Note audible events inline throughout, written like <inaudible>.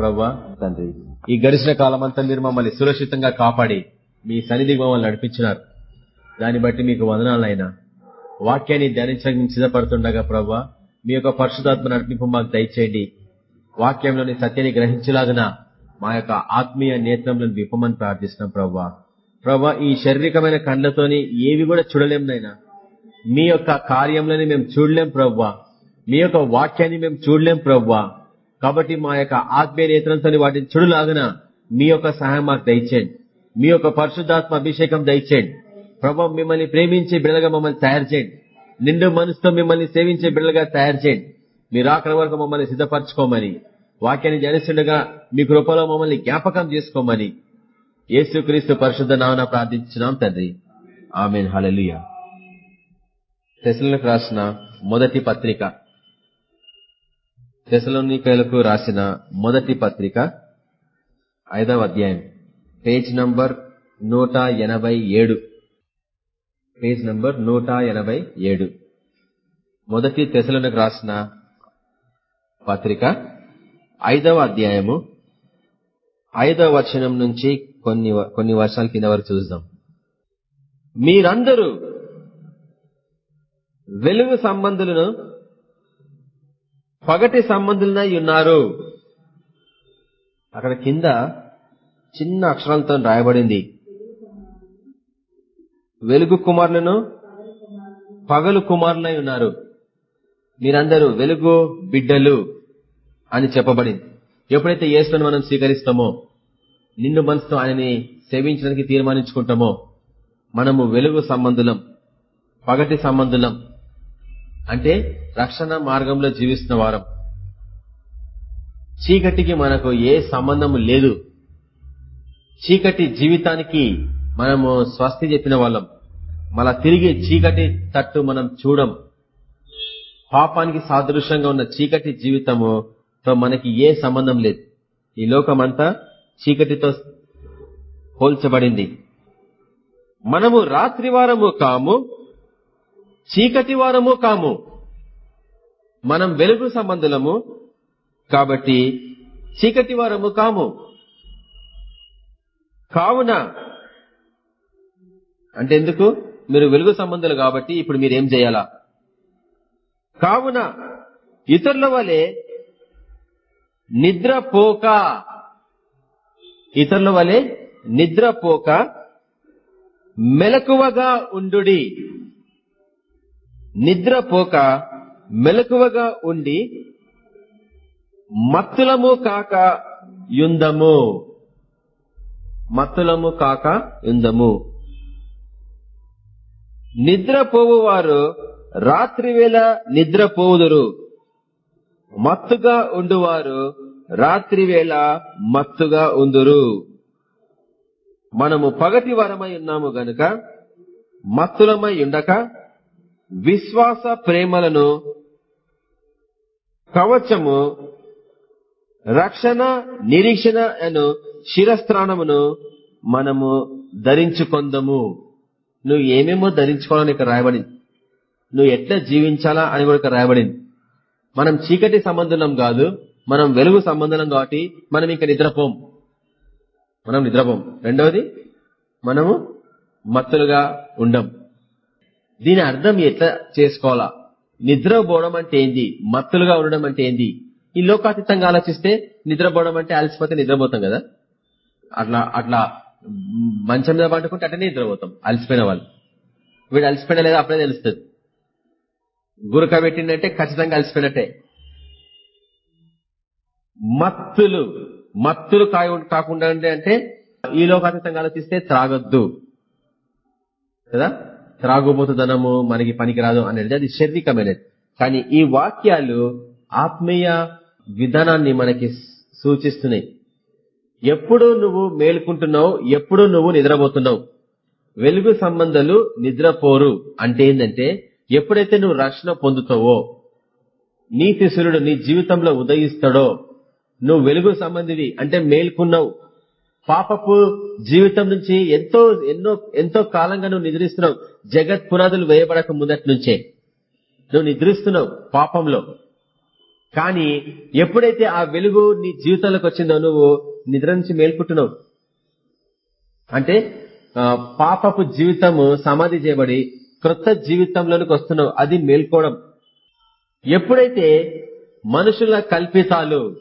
ప్రవ్వా తండ్రి. ఈ గడిచిన కాలం అంతా మీరు మమ్మల్ని సురక్షితంగా కాపాడి మీ సన్నిధి మమ్మల్ని నడిపించినారు. దాన్ని బట్టి మీకు వదనాలైనా. వాక్యాన్ని ధ్యానించడానికి సిద్ధపడుతుండగా ప్రభా మీ యొక్క పరిశుధాత్మ నడిపింపు మాకు దయచేయండి. వాక్యంలోని సత్యాన్ని గ్రహించలాగిన మా యొక్క ఆత్మీయ నేత్రంలో విప్పమని ప్రార్థిస్తున్నాం ప్రవ్వా. ప్రవ్వా ఈ శారీరకమైన కండ్లతోని ఏవి కూడా చూడలేం నైనా మీ యొక్క కార్యంలోని మేము చూడలేం ప్రవ్వా. మీ యొక్క వాక్యాన్ని మేము చూడలేం ప్రవ్వా. కాబట్టి మా యొక్క ఆత్మీయ నేత్రంతో వాటిని చూడలాగిన మీ యొక్క సహాయం మాకు దయచేయండి. మీ యొక్క పరిశుద్ధాత్మ అభిషేకం దయచేయండి. ప్రభావ మిమ్మల్ని ప్రేమించే బిడ్డగా మమ్మల్ని తయారు చేయండి. నిండు మనసుతో మిమ్మల్ని సేవించే బిడ్డగా తయారు చేయండి. మీరు ఆఖరి వరకు మమ్మల్ని సిద్ధపరచుకోమని వాక్యాన్ని జనిస్తుండగా మీ కృపలో మమ్మల్ని జ్ఞాపకం చేసుకోమని యేసుక్రీస్తు పరిశుద్ధ నామన ప్రార్థించున్నాం తండ్రి. ఆమెన్. హలలుయ తెసలకు రాసిన మొదటి పత్రిక. తెసలోనికలకు రాసిన మొదటి పత్రిక ఐదవ అధ్యాయం పేజ్ నంబర్ నూట ఎనభై ఏడు. పేజ్ నంబర్ నూట ఎనభై ఏడు. మొదటి తెసలకు రాసిన పత్రిక ఐదవ అధ్యాయము ఐదవ వచనం నుంచి కొన్ని కొన్ని వర్షాల కింద వరకు చూద్దాం. మీరందరూ వెలుగు సంబంధులను పగటి సంబంధులనై ఉన్నారు. అక్కడ కింద చిన్న అక్షరాలతో రాయబడింది. వెలుగు కుమారులను పగలు కుమారులై ఉన్నారు. మీరందరూ వెలుగు బిడ్డలు అని చెప్పబడింది. ఎప్పుడైతే యేసులను మనం స్వీకరిస్తామో నిన్ను మనసుతో ఆయనని సేవించడానికి తీర్మానించుకుంటామో మనము వెలుగు సంబంధులం పగటి సంబంధులం అంటే రక్షణ మార్గంలో జీవిస్తున్న వారం. చీకటికి మనకు ఏ సంబంధము లేదు. చీకటి జీవితానికి మనము స్వస్తి చెప్పిన వాళ్ళం. మళ్ళా తిరిగి చీకటి తట్టు మనం చూడం. పాపానికి సాదృశ్యంగా ఉన్న చీకటి జీవితముతో మనకి ఏ సంబంధం లేదు. ఈ లోకమంతా చీకటితో పోల్చబడింది. మనము రాత్రి వారము కాము చీకటి వారము కాము. మనం వెలుగు సంబంధులము కాబట్టి చీకటి వారము కాము. కావున అంటే ఎందుకు? మీరు వెలుగు సంబంధులు కాబట్టి ఇప్పుడు మీరేం చేయాలా? కావున ఇతరుల వలె నిద్రపోక ఇతరుల వలె నిద్రపోక మెలకువగా ఉండు నిద్రపోక మెలకువగా ఉండి మత్తులము కాక యుందము. మత్తులము కాక యుందము. నిద్రపోవువారు రాత్రివేళ నిద్రపోవుదురు. మత్తుగా ఉండువారు రాత్రివేళ మత్తుగా ఉందురు మనము పగటి వరమై ఉన్నాము గనుక మత్తులమై ఉండక విశ్వాస ప్రేమలను కవచము రక్షణ నిరీక్షణ అను శిరస్త్రాణమును మనము ధరించుకొందము. నువ్వు ఏమేమో ధరించుకోవాలని ఇక్కడ రాయబడింది. నువ్వు ఎట్లా జీవించాలా అని కూడా ఇక్కడ రాయబడింది. మనం చీకటి సంబంధం కాదు మనం వెలుగు సంబంధం కాబట్టి మనం ఇంకా నిద్రపోం. మనం నిద్రపోం. రెండవది మనము మత్తులుగా ఉండం. దీని అర్థం ఎట్లా చేసుకోవాలా? నిద్రపోవడం అంటే ఏంది? మత్తులుగా ఉండడం అంటే ఏంది? ఈ లోకాతీతంగా ఆలోచిస్తే నిద్రపోవడం అంటే అలసిపోతే నిద్రపోతాం కదా? అట్లా అట్లా మంచం మీద పండుకుంటే అట్లనే నిద్రపోతాం అలసిపోయిన వాళ్ళు. వీడు అలసిపోయిన లేదా అప్పుడే తెలుస్తుంది. గురక పెట్టిందంటే ఖచ్చితంగా అలసిపోయినట్టే. మత్తులు మత్తులు కాకుండా అంటే ఈ లోకాతీతంగా ఆలోచిస్తే త్రాగొద్దు. కదా? త్రాగుబోతుదనము మనకి పనికిరాదు అనేది అది శారీరకమైనది. కానీ ఈ వాక్యాలు ఆత్మీయ విధానాన్ని మనకి సూచిస్తున్నాయి. ఎప్పుడు నువ్వు మేలుకుంటున్నావు ఎప్పుడు నువ్వు నిద్రపోతున్నావు? వెలుగు సంబంధాలు నిద్రపోరు. అంటే ఏంటంటే ఎప్పుడైతే నువ్వు రక్షణ పొందుతావో నీతి సూర్యుడు నీ జీవితంలో ఉదయిస్తాడో నువ్వు వెలుగు సంబంధివి అంటే మేల్కున్నావు పాపపు జీవితం నుంచి ఎంతో ఎన్నో ఎంతో కాలంగా నువ్వు నిద్రిస్తున్నావు. జగత్ పునాదులు వేయబడక ముందటి నుంచే. నువ్వు నిద్రిస్తున్నావు పాపంలో. కానీ ఎప్పుడైతే ఆ వెలుగు నీ జీవితంలోకి వచ్చిందో నువ్వు నిద్ర నుంచి మేల్కుంటున్నావు. అంటే ఆ, పాపపు జీవితము సమాధి చేయబడి క్రొత్త జీవితంలోనికి వస్తున్నావు. అది మేల్కోవడం. ఎప్పుడైతే మనుషుల కల్పితాలు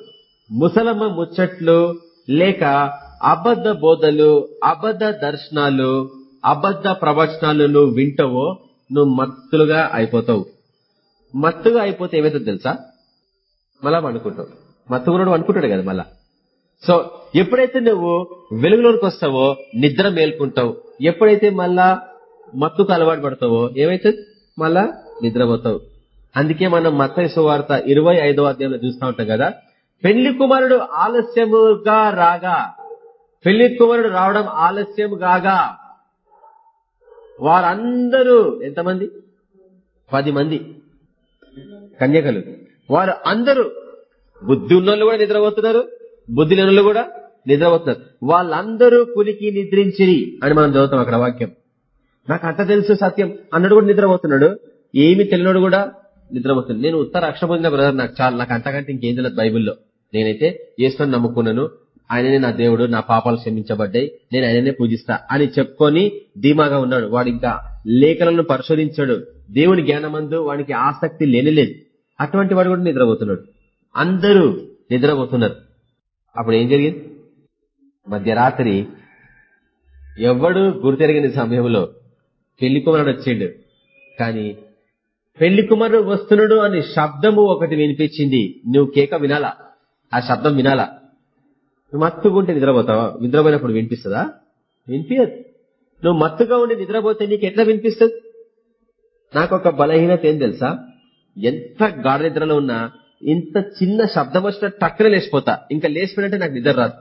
ముసలమ్మ ముచ్చట్లు లేక అబద్ధ బోధలు అబద్ధ దర్శనాలు అబద్ధ ప్రవచనాలు నువ్వు వింటావో నువ్వు మత్తులుగా అయిపోతావు. మత్తుగా అయిపోతే ఏమైతే తెలుసా? మళ్ళా అనుకుంటావు మత్తుకున్నాడు అనుకుంటాడు కదా మళ్ళా. సో ఎప్పుడైతే నువ్వు వెలుగులోనికి వస్తావో నిద్ర మేల్కుంటావు ఎప్పుడైతే మళ్ళా మత్తుకు అలవాటు పడతావో ఏమైతుంది? మళ్ళా నిద్రపోతావు. అందుకే మనం మత సువార్త ఇరవై ఐదవ అధ్యాయంలో చూస్తూ ఉంటాం కదా. పెళ్ళి కుమారుడు ఆలస్యముగా రాగా పెళ్ళి కుమారుడు రావడం ఆలస్యం కాగా వారందరూ ఎంతమంది? పది మంది. కన్యకలు. వారు అందరూ బుద్ధి ఉన్నోళ్ళు కూడా నిద్రపోతున్నారు బుద్ధి లేనోళ్ళు కూడా నిద్రపోతున్నారు. వాళ్ళందరూ కులికి నిద్రించిరి అని మనం చదువుతాం అక్కడ వాక్యం. నాకు అంత తెలుసు సత్యం. అన్నడు కూడా నిద్రపోతున్నాడు. ఏమి తెలియనోడు కూడా నిద్రపోతున్నాడు. నేను ఉత్తర అక్షర పొందిన బ్రదర్ నాకు చాలా. నాకు అంతకంటే ఇంకేం తెలియదు బైబిల్లో. నేనైతే ఏసుకొని నమ్ముకున్నాను. ఆయననే నా దేవుడు నా పాపాలు క్షమించబడ్డాయి నేను ఆయననే పూజిస్తా అని చెప్పుకొని ధీమాగా ఉన్నాడు. వాడు ఇంకా లేఖలను పరిశోధించాడు. దేవుని జ్ఞానమందు వాడికి ఆసక్తి లేనిలేదు. అటువంటి వాడు కూడా నిద్రపోతున్నాడు. అందరూ నిద్రపోతున్నారు. అప్పుడు ఏం జరిగింది? మధ్యరాత్రి ఎవడు గుర్తెరిగిన సమయంలో పెళ్ళి కుమారుడు వచ్చిండు. కానీ పెళ్ళి కుమారుడు వస్తున్నాడు అనే శబ్దము ఒకటి వినిపించింది. నువ్వు కేక వినాలా? ఆ శబ్దం వినాలా? నువ్వు మత్తుగా ఉంటే నిద్రపోతావా? నిద్రపోయినప్పుడు వినిపిస్తుందా? వినిపించదు నువ్వు మత్తుగా ఉండి నిద్రపోతే నీకు ఎట్లా వినిపిస్తుంది? నాకు ఒక బలహీనత ఏం తెలుసా? ఎంత గాఢ నిద్రలో ఉన్నా ఇంత చిన్న శబ్దం వచ్చిన టక్కున లేచిపోతా. ఇంకా లేచిపోయినట్టే నాకు నిద్ర రాదు.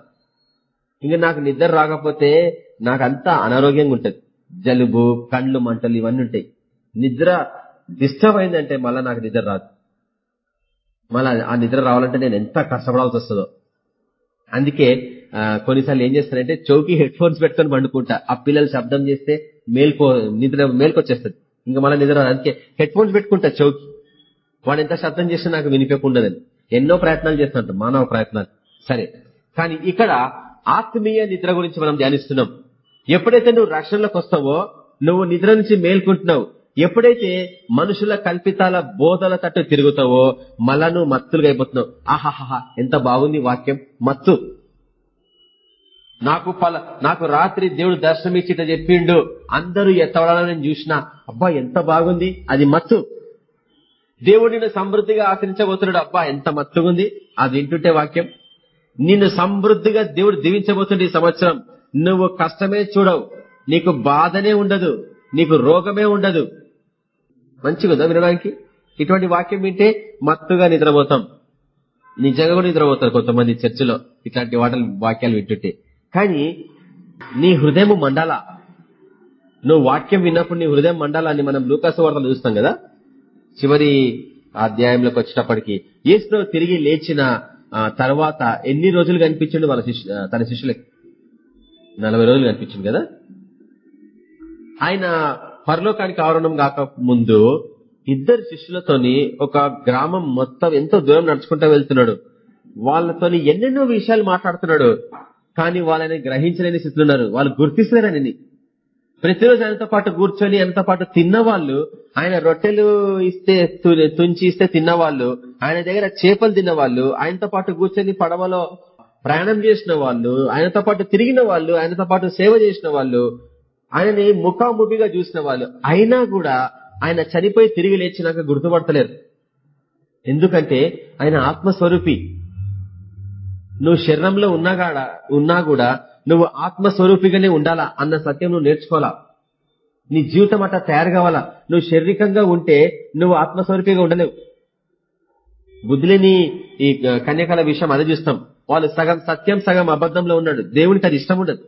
ఇంకా నాకు నిద్ర రాకపోతే నాకంతా అనారోగ్యంగా ఉంటుంది. జలుబు కళ్ళు మంటలు ఇవన్నీ ఉంటాయి. నిద్ర డిస్టర్బ్ అయిందంటే మళ్ళా నాకు నిద్ర రాదు. మళ్ళా ఆ నిద్ర రావాలంటే నేను ఎంత కష్టపడాల్సి వస్తుందో. అందుకే కొన్నిసార్లు ఏం చేస్తానంటే చౌకి హెడ్ ఫోన్స్ పెట్టుకొని పండుకుంటా. ఆ పిల్లలు శబ్దం చేస్తే మేల్కో నిద్ర మేల్కొచ్చేస్తుంది. ఇంకా మళ్ళీ నిద్ర అందుకే హెడ్ ఫోన్స్ పెట్టుకుంటా చౌకి. వాడు ఎంత శబ్దం చేసినా నాకు వినిపించకుండదని ఎన్నో ప్రయత్నాలు చేస్తున్నట్టు మానవ ప్రయత్నాలు. సరే. కానీ ఇక్కడ ఆత్మీయ నిద్ర గురించి మనం ధ్యానిస్తున్నాం. ఎప్పుడైతే నువ్వు రక్షణలోకి వస్తావో నువ్వు నిద్ర నుంచి మేల్కుంటున్నావు ఎప్పుడైతే మనుషుల కల్పితాల బోధల తట్టు తిరుగుతావో మళ్ళా నువ్వు మత్తులుగా అయిపోతున్నావు. ఆహాహా ఎంత బాగుంది వాక్యం. మత్తు. నాకు పల నాకు రాత్రి దేవుడు దర్శనం చెప్పిండు. అందరూ ఎత్తవడాలని నేను చూసిన అబ్బా ఎంత బాగుంది. అది మత్తు. దేవుడు నిన్ను సమృద్ధిగా ఆచరించబోతున్నాడు అబ్బా ఎంత మత్తుగుంది. అది వింటుంటే వాక్యం. నిన్ను సమృద్ధిగా దేవుడు దీవించబోతుండే ఈ సంవత్సరం. నువ్వు కష్టమే చూడవు. నీకు బాధనే ఉండదు. నీకు రోగమే ఉండదు. మంచిగా వినడానికి? ఇటువంటి వాక్యం వింటే మత్తుగా నిద్రపోతాం. నిజంగా కూడా నిద్రపోతారు కొంతమంది చర్చిలో ఇట్లాంటి వాటలు వాక్యాలు వింటుంటే. కానీ నీ హృదయం మండాల. నువ్వు వాక్యం విన్నప్పుడు నీ హృదయం మండలాన్ని మనం లూకాసు వార్తలు చూస్తాం కదా? చివరి అధ్యాయంలోకి వచ్చేటప్పటికి ఏసులో తిరిగి లేచిన తర్వాత ఎన్ని రోజులు కనిపించండు వాళ్ళ శిష్యు తన శిష్యులకి? నలభై రోజులు కనిపించింది కదా? ఆయన పరలోకానికి ఆవరణం కాక ముందు ఇద్దరు శిష్యులతోని ఒక గ్రామం మొత్తం ఎంతో దూరం నడుచుకుంటూ వెళ్తున్నాడు. వాళ్ళతోని ఎన్నెన్నో విషయాలు మాట్లాడుతున్నాడు. కానీ వాళ్ళని గ్రహించలేని స్థితిలో ఉన్నారు. వాళ్ళు గుర్తిస్తలేరని ప్రతిరోజు ఆయనతో పాటు కూర్చొని ఆయనతో పాటు తిన్నవాళ్ళు ఆయన రొట్టెలు ఇస్తే తు- తుంచి ఇస్తే తిన్నవాళ్ళు ఆయన దగ్గర చేపలు తిన్నవాళ్ళు ఆయనతో పాటు కూర్చొని పడవలో ప్రయాణం చేసిన వాళ్ళు ఆయనతో పాటు తిరిగిన వాళ్ళు ఆయనతో పాటు సేవ చేసిన వాళ్ళు ఆయనని ముఖాముఖిగా చూసిన వాళ్ళు. అయినా కూడా ఆయన చనిపోయి తిరిగి లేచినాక గుర్తుపడతలేరు. ఎందుకంటే ఆయన ఆత్మస్వరూపి. నువ్వు శరీరంలో ఉన్నాగాడ ఉన్నా కూడా నువ్వు ఆత్మస్వరూపిగానే ఉండాలా అన్న సత్యం నువ్వు నేర్చుకోవాలా? నీ జీవితం అట్లా తయారు కావాలా? నువ్వు శారీరకంగా ఉంటే నువ్వు ఆత్మస్వరూపిగా ఉండలేవు. బుద్ధిలేని ఈ కన్యకాల విషయం అదే చూస్తాం. వాళ్ళు సగం సత్యం సగం అబద్ధంలో ఉన్నాడు. దేవునికి అది ఇష్టం ఉండదు.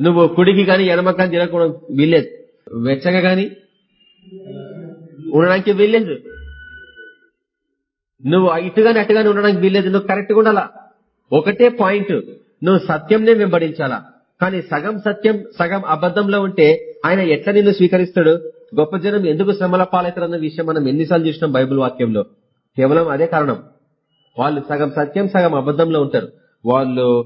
నువ్వు కుడికి గాని ఎడమ కానీ వీల్లేదు. వెచ్చగా గాని ఉండడానికి వీల్లేదు. నువ్వు ఇటుగాని అటుగాని ఉండడానికి వీల్లేదు. నువ్వు కరెక్ట్గా ఉండాలా? ఒకటే పాయింట్ నువ్వు సత్యంనే వెంబడించాలా? కానీ సగం సత్యం సగం అబద్ధంలో ఉంటే ఆయన ఎట్లా నిన్ను స్వీకరిస్తాడు? గొప్ప జనం ఎందుకు శ్రమల పాలవుతారన్న విషయం మనం ఎన్నిసార్లు చూసినాం బైబిల్ వాక్యంలో. కేవలం అదే కారణం. వాళ్ళు సగం సత్యం సగం అబద్ధంలో ఉంటారు. వాళ్ళు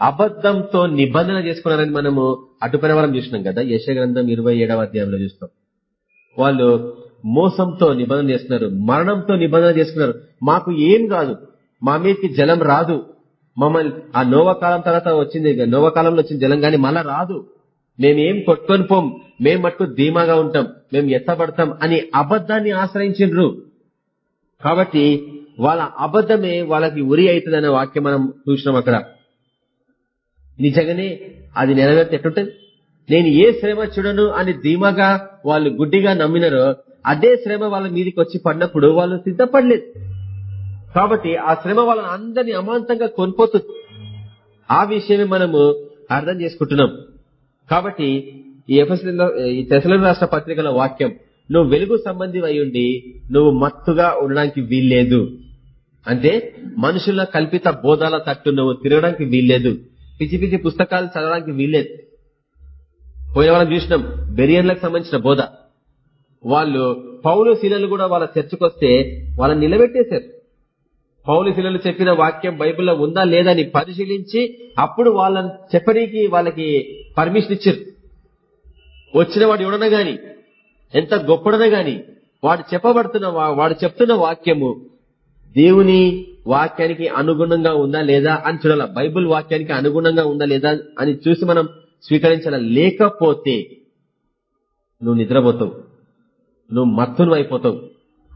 అబద్ధంతో నిబంధన చేసుకున్నారని మనము అటుపైన వరం చూసినాం కదా యశ గ్రంథం ఇరవై ఏడవ అధ్యాయంలో చూస్తాం. వాళ్ళు మోసంతో నిబంధన చేస్తున్నారు మరణంతో నిబంధన చేసుకున్నారు. మాకు ఏం కాదు మా మీదకి జలం రాదు. మమ్మల్ని ఆ నోవ కాలం తర్వాత వచ్చింది నోవ కాలంలో వచ్చిన జలం గాని మళ్ళా రాదు. మేమేం కొట్టుకొని పోం మేం మట్టుకు ధీమాగా ఉంటాం మేము ఎత్తబడతాం అని అబద్ధాన్ని ఆశ్రయించిండ్రు. కాబట్టి వాళ్ళ అబద్ధమే వాళ్ళకి ఉరి అవుతుందనే వాక్యం మనం చూసినాం అక్కడ. నిజంగానే అది నెరవేర్తే ఎట్లుంటది నేను ఏ శ్రమ చూడను అని ధీమాగా వాళ్ళు గుడ్డిగా నమ్మినారో అదే శ్రమ వాళ్ళ మీదకి వచ్చి పడినప్పుడు వాళ్ళు సిద్ధపడలేదు. కాబట్టి ఆ శ్రమ వాళ్ళని అందరినీ అమాంతంగా కొనిపోతుంది ఆ విషయమే మనము అర్థం చేసుకుంటున్నాం. కాబట్టి ఈ ఈ తెసల రాష్ట్ర పత్రికల వాక్యం నువ్వు వెలుగు సంబంధి అయ్యుండి నువ్వు మత్తుగా ఉండడానికి వీల్లేదు. అంటే మనుషుల కల్పిత బోధాల తట్టు నువ్వు తిరగడానికి వీల్లేదు. పిచ్చి పిచ్చి పుస్తకాలు చదవడానికి వీల్లేదు. పోయిన వాళ్ళని చూసినాం బెరియన్లకు సంబంధించిన బోధ. వాళ్ళు పౌలు శిలలు కూడా వాళ్ళ చర్చకొస్తే వాళ్ళని నిలబెట్టేశారు. పౌలు శిలలు చెప్పిన వాక్యం బైబిల్లో ఉందా లేదని పరిశీలించి అప్పుడు వాళ్ళని చెప్పడానికి వాళ్ళకి పర్మిషన్ ఇచ్చారు. వచ్చిన వాడు ఎవడన గాని ఎంత గొప్పడన గాని వాడు చెప్పబడుతున్న వాడు చెప్తున్న వాక్యము దేవుని వాక్యానికి అనుగుణంగా ఉందా లేదా అని చూడాల? బైబుల్ వాక్యానికి అనుగుణంగా ఉందా లేదా అని చూసి మనం స్వీకరించాల? లేకపోతే నువ్వు నిద్రపోతావు. నువ్వు మత్తును అయిపోతావు.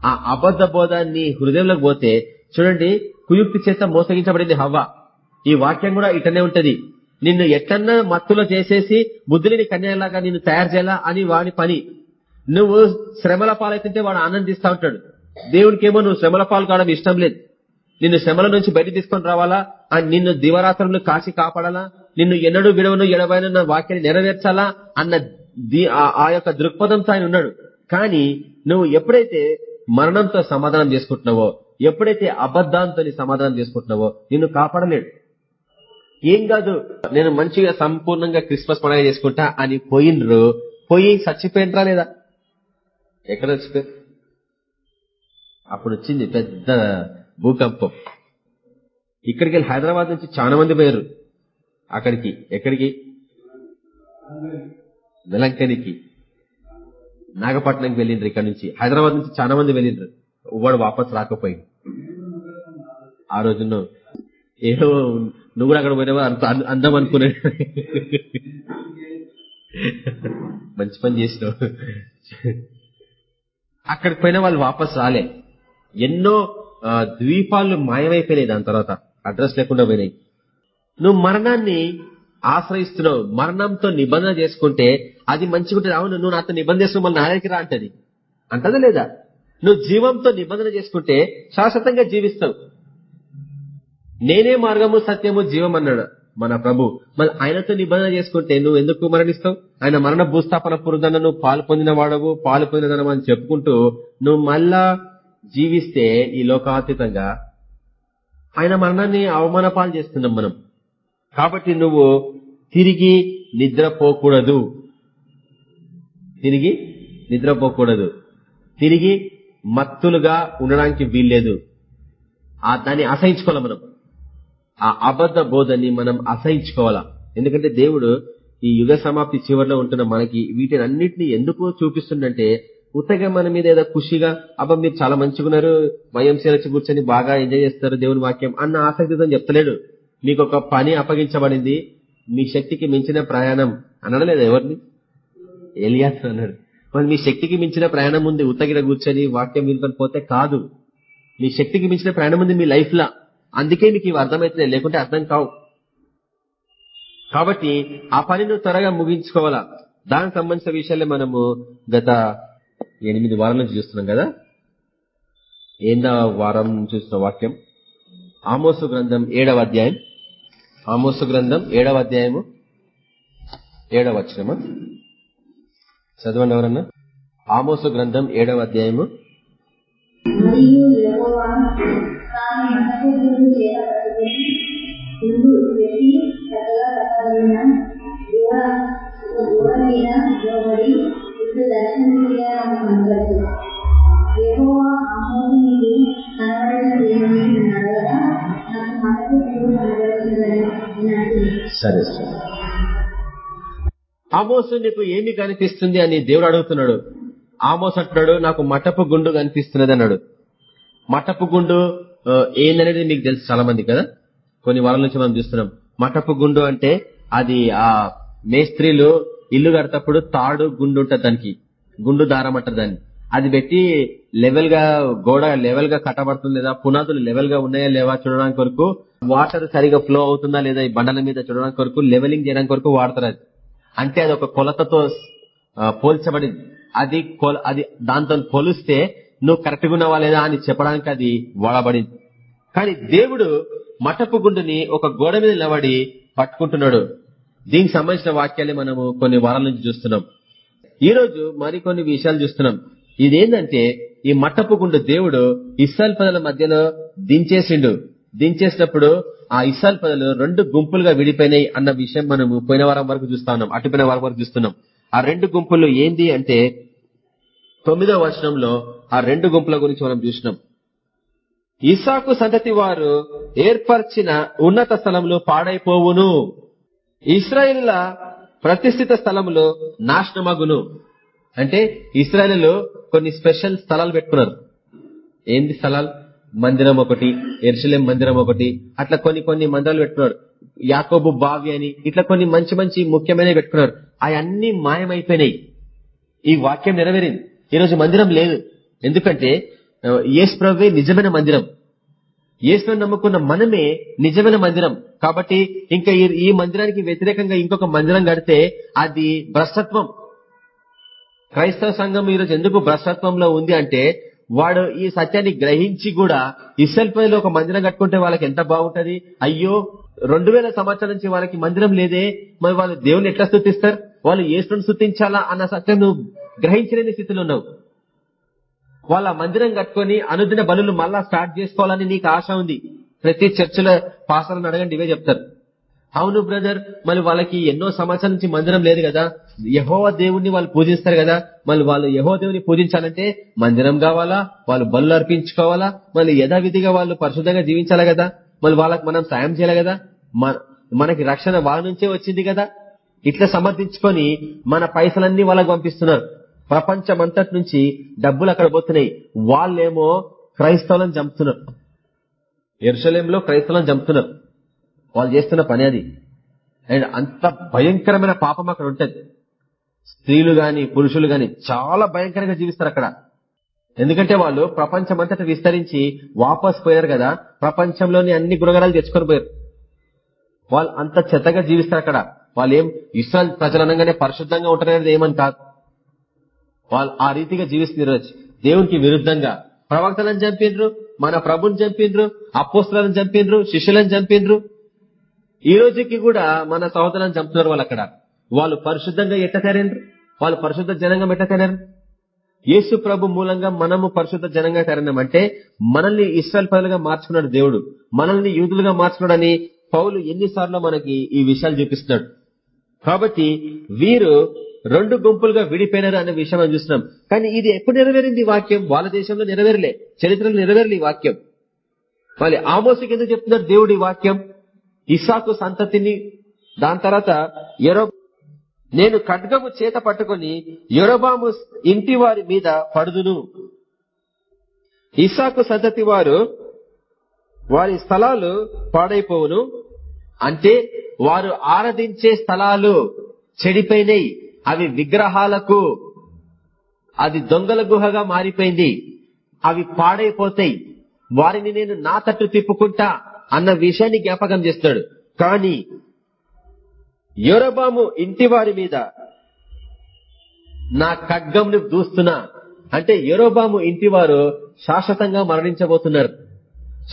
ఆ అబద్ధ బోధాన్ని హృదయంలోకి పోతే చూడండి కుయుక్తి చేత మోసగించబడింది హవ్వ. ఈ వాక్యం కూడా ఇటనే ఉంటది. నిన్ను ఎట్లన్నా మత్తులో చేసేసి బుద్ధులిని కన్యలాగా నిన్ను తయారు చేయాలా అని వాడి పని. నువ్వు శ్రమల పాలైతుంటే వాడు ఆనందిస్తా ఉంటాడు. దేవునికేమో నువ్వు శ్రమల పాలు కావడం ఇష్టం లేదు. నిన్ను శ్రమల నుంచి బయట తీసుకొని రావాలా? అని నిన్ను దివరాత్రులు కాచి కాపాడాలా? నిన్ను ఎన్నడూ విడవను ఎడవైన వాక్యాన్ని నెరవేర్చాలా? అన్న ఆ యొక్క దృక్పథంతో ఆయన ఉన్నాడు. కానీ నువ్వు ఎప్పుడైతే మరణంతో సమాధానం చేసుకుంటున్నావో ఎప్పుడైతే అబద్ధాంతో సమాధానం చేసుకుంటున్నావో నిన్ను కాపాడలేడు. ఏం కాదు నేను మంచిగా సంపూర్ణంగా క్రిస్మస్ పండుగ చేసుకుంటా అని పోయినరు పోయి చచ్చిపోయినరా లేదా? ఎక్కడ చచ్చిపోయారు అప్పుడు వచ్చింది పెద్ద భూకంపం. ఇక్కడికి వెళ్ళి హైదరాబాద్ నుంచి చాలా మంది పోయారు. అక్కడికి ఎక్కడికి? వెలంకనికి. నాగపట్నంకి వెళ్ళిండ్రు ఇక్కడ నుంచి. హైదరాబాద్ నుంచి చాలా మంది వెళ్ళిండ్రు. వాడు వాపస్ రాకపోయింది ఆ రోజున ఏదో నువ్వు కూడా అక్కడ పోయినావా? అందం అనుకునే మంచి పని చేసినావు. అక్కడికి పోయినా వాళ్ళు వాపస్ రాలే. ఎన్నో ద్వీపాలు మాయమైపోయినాయి దాని తర్వాత. అడ్రస్ లేకుండా పోయినాయి. నువ్వు మరణాన్ని ఆశ్రయిస్తున్నావు. మరణంతో నిబంధన చేసుకుంటే అది మంచిగా అవును నువ్వు నాతో నిబంధన చేసుకుని మళ్ళీ నా దగ్గర అంటది. అంటదా లేదా? నువ్వు జీవంతో నిబంధన చేసుకుంటే శాశ్వతంగా జీవిస్తావు. నేనే మార్గము సత్యము జీవం అన్నాడు మన ప్రభు. మరి ఆయనతో నిబంధన చేసుకుంటే నువ్వు ఎందుకు మరణిస్తావు? ఆయన మరణ భూస్థాపన పురుదన్న నువ్వు పాలు పొందిన వాడవు పాలు పొందిన అని చెప్పుకుంటూ నువ్వు మళ్ళా జీవిస్తే ఈ లోకాతీతంగా ఆయన మరణాన్ని అవమానపాలు చేస్తున్నాం మనం. కాబట్టి నువ్వు తిరిగి నిద్రపోకూడదు. తిరిగి నిద్రపోకూడదు. తిరిగి మత్తులుగా ఉండడానికి వీల్లేదు. ఆ దాన్ని అసహించుకోవాలి మనం? ఆ అబద్ధ బోధని మనం అసహించుకోవాలా? ఎందుకంటే దేవుడు ఈ యుగ సమాప్తి చివరిలో ఉంటున్న మనకి వీటిని అన్నింటినీ ఎందుకు చూపిస్తుందంటే ఉత్తగా మన మీద ఏదో ఖుషిగా అబ్బా మీరు చాలా మంచిగున్నారు వైఎంసీ వచ్చి కూర్చొని బాగా ఎంజాయ్ చేస్తారు దేవుని వాక్యం అన్న ఆసక్తితో చెప్తలేడు. మీకు ఒక పని అప్పగించబడింది మీ శక్తికి మించిన ప్రయాణం అనడలేదు ఎవరిని? ఎలియాస్ అన్నాడు మరి మీ శక్తికి మించిన ప్రయాణం ఉంది ఉత్తగిన కూర్చొని వాక్యం వినుకొని పోతే కాదు. మీ శక్తికి మించిన ప్రయాణం ఉంది మీ లైఫ్ లా అందుకే మీకు ఇవి అర్థమవుతుంది లేకుంటే అర్థం కావు. కాబట్టి ఆ పని నువ్వు త్వరగా ముగించుకోవాలా? దానికి సంబంధించిన విషయాలే మనము గత ఎనిమిది వారం నుంచి చూస్తున్నాం కదా? ఏందా వారం చూసిన వాక్యం? ఆమోసు గ్రంథం ఏడవ అధ్యాయం. ఆమోసు గ్రంథం ఏడవ అధ్యాయము. ఏడవ వచ్చినమా చదవండి ఎవరన్నా? ఆమోసు గ్రంథం ఏడవ అధ్యాయము. మరియు యెహోవా సరే సరే. ఆమోసు నీకు ఏమి కనిపిస్తుంది అని దేవుడు అడుగుతున్నాడు. ఆమోస్ అంటున్నాడు నాకు మటపు గుండు కనిపిస్తున్నది అన్నాడు. మటపు గుండు ఏందనేది మీకు తెలుసు చాలా మంది కదా? కొన్ని వారాల నుంచి మనం చూస్తున్నాం. మటపు గుండు అంటే అది ఆ మేస్త్రీలు ఇల్లు కడతప్పుడు తాడు గుండు ఉంటుంది దానికి. గుండు దారం అంటారు దాన్ని. అది పెట్టి లెవెల్గా గోడ లెవెల్గా కట్టబడుతుంది లేదా పునాదులు లెవెల్గా ఉన్నాయా లేవా చూడడానికి కొరకు వాటర్ సరిగా ఫ్లో అవుతుందా లేదా ఈ బండల మీద చూడడానికి కొరకు లెవెలింగ్ చేయడానికి కొరకు వాడతారు అది. అంటే అది ఒక కొలతతో పోల్చబడింది. అది కొల- అది దాంతో పోలిస్తే నువ్వు కరెక్ట్గా ఉన్నావా లేదా అని చెప్పడానికి అది వాడబడింది. కానీ దేవుడు మటపు గుండుని ఒక గోడ మీద నిలబడి పట్టుకుంటున్నాడు. దీనికి సంబంధించిన వాక్యాలే మనము కొన్ని వారాల నుంచి చూస్తున్నాం. ఈ రోజు మరికొన్ని విషయాలు చూస్తున్నాం. ఇదేంటంటే ఈ మట్టపు గుండు దేవుడు ఇస్రాయల్ పదల మధ్యలో దించేసిండు. దించేసినప్పుడు ఆ ఇస్రాయల్ పదలు రెండు గుంపులుగా విడిపోయినాయి అన్న విషయం మనము పోయిన వారం వరకు చూస్తా ఉన్నాం. అటుపోయిన వారం వరకు చూస్తున్నాం. ఆ రెండు గుంపులు ఏంది అంటే తొమ్మిదో వచనంలో ఆ రెండు గుంపుల గురించి మనం చూసినాం. ఇసాకు సంతతి వారు ఏర్పరిచిన ఉన్నత స్థలంలో పాడైపోవును. ఇస్రాయేలుల ప్రతిష్ఠిత స్థలములో నాశనమగును. అంటే ఇస్రాయేలు కొన్ని స్పెషల్ స్థలాలు పెట్టుకున్నారు. ఏంది స్థలాలు? మందిరం ఒకటి ఎర్షలేం మందిరం ఒకటి అట్లా కొన్ని కొన్ని మందిరాలు పెట్టుకున్నారు. యాకోబు బావి అని ఇట్లా కొన్ని మంచి మంచి ముఖ్యమైనవి పెట్టుకున్నారు. అవన్నీ మాయమైపోయినాయి. ఈ వాక్యం నెరవేరింది. ఈ రోజు మందిరం లేదు. ఎందుకంటే యేసు నిజమైన మందిరం. యేసును నమ్ముకున్న మనమే నిజమైన మందిరం. కాబట్టి ఇంకా ఈ- ఈ మందిరానికి వ్యతిరేకంగా ఇంకొక మందిరం కడితే అది భ్రష్టత్వం. క్రైస్తవ సంఘం ఈరోజు ఎందుకు భ్రష్టత్వంలో ఉంది అంటే వాడు ఈ సత్యాన్ని గ్రహించి కూడా ఇస్రాయల్ ప్రజలు ఒక మందిరం కట్టుకుంటే వాళ్ళకి ఎంత బాగుంటది? అయ్యో రెండు వేల సంవత్సరాల నుంచి వాళ్ళకి మందిరం లేదే. మరి వాళ్ళు దేవుని ఎట్లా స్థుతిస్తారు? వాళ్ళు ఏసును స్థుతించాలా అన్న సత్యం నువ్వు గ్రహించలేని స్థితిలో ఉన్నావు. వాళ్ళ మందిరం కట్టుకొని అనుదిన బలులు మళ్ళా స్టార్ట్ చేసుకోవాలని నీకు ఆశ ఉంది. ప్రతి చర్చిలో పాసలను అడగండి ఇవే చెప్తారు. అవును బ్రదర్ మరి వాళ్ళకి ఎన్నో సంవత్సరాల నుంచి మందిరం లేదు కదా. యహోవ దేవుణ్ణి వాళ్ళు పూజిస్తారు కదా. మళ్ళీ వాళ్ళు యహో దేవుని పూజించాలంటే మందిరం కావాలా? వాళ్ళు బలు అర్పించుకోవాలా? మళ్ళీ యథావిధిగా వాళ్ళు పరిశుద్ధంగా జీవించాలి కదా? మళ్ళీ వాళ్ళకి మనం సాయం చేయాలి కదా? మనకి రక్షణ వాళ్ళ నుంచే వచ్చింది కదా? ఇట్లా సమర్థించుకొని మన పైసలన్నీ వాళ్ళకి పంపిస్తున్నారు. ప్రపంచమంతటి నుంచి డబ్బులు అక్కడ పోతున్నాయి. వాళ్ళేమో క్రైస్తవులను చంపుతున్నారు. ఎరుసలేంలో క్రైస్తవులను చంపుతున్నారు. వాళ్ళు చేస్తున్న పని అది. అండ్ అంత భయంకరమైన పాపం అక్కడ ఉంటుంది. స్త్రీలు గాని పురుషులు గాని చాలా భయంకరంగా జీవిస్తారు అక్కడ. ఎందుకంటే వాళ్ళు ప్రపంచమంతటా విస్తరించి వాపస్ పోయారు కదా ప్రపంచంలోని అన్ని గుణగణాలు తెచ్చుకొని పోయారు. వాళ్ళు అంత చెత్తగా జీవిస్తారు అక్కడ. వాళ్ళు ఏం ఇస్రాయల్ ప్రజలు పరిశుద్ధంగా ఉంటారనేది ఏమని కాదు. వాళ్ళు ఆ రీతిగా జీవిస్తుంది దేవునికి విరుద్ధంగా ప్రవక్తలను చంపిండ్రు మన ప్రభుని చంపిండ్రు అపోస్తులను చంపిండ్రు శిష్యులను చంపిండ్రు ఈ రోజుకి కూడా మన సహోదరులను చంపుతున్నారు వాళ్ళు అక్కడ. వాళ్ళు పరిశుద్ధంగా ఎట్ట తయారైనరు? వాళ్ళు పరిశుద్ధ జనంగా ఎట్ట తయారు యేసు ప్రభు మూలంగా మనము పరిశుద్ధ జనంగా తయారైనామంటే మనల్ని ఇస్రాయల్ ప్రజలుగా మార్చుకున్నాడు దేవుడు. మనల్ని యూదులుగా మార్చుకున్నాడని పౌలు ఎన్నిసార్లు మనకి ఈ విషయాలు చూపిస్తున్నాడు. కాబట్టి వీరు రెండు గుంపులుగా విడిపోయినారు అనే విషయం మనం చూస్తున్నాం. కానీ ఇది ఎప్పుడు నెరవేరింది వాక్యం? వాళ్ళ దేశంలో నెరవేరలే. చరిత్రలో నెరవేరలే ఈ వాక్యం. మళ్ళీ ఆమోసుకి ఎందుకు చెప్తున్నారు దేవుడు ఈ వాక్యం? ఇసాకు సంతతిని దాని తర్వాత ఎరో నేను ఖడ్గము చేత పట్టుకొని యొరబాము ఇంటి వారి మీద పడుదును. ఇసాకు సంతతి వారు వారి స్థలాలు పాడైపోవును. అంటే వారు ఆరాధించే స్థలాలు చెడిపోయినాయి అవి విగ్రహాలకు అది దొంగల గుహగా మారిపోయింది. అవి పాడైపోతాయి. వారిని నేను నా తట్టు తిప్పుకుంటా అన్న విషయాన్ని జ్ఞాపకం చేస్తాడు. కానీ యోరబాము ఇంటి వారి మీద నా ఖడ్గంను దూస్తున్నా. అంటే యోరోబాము ఇంటి వారు శాశ్వతంగా మరణించబోతున్నారు.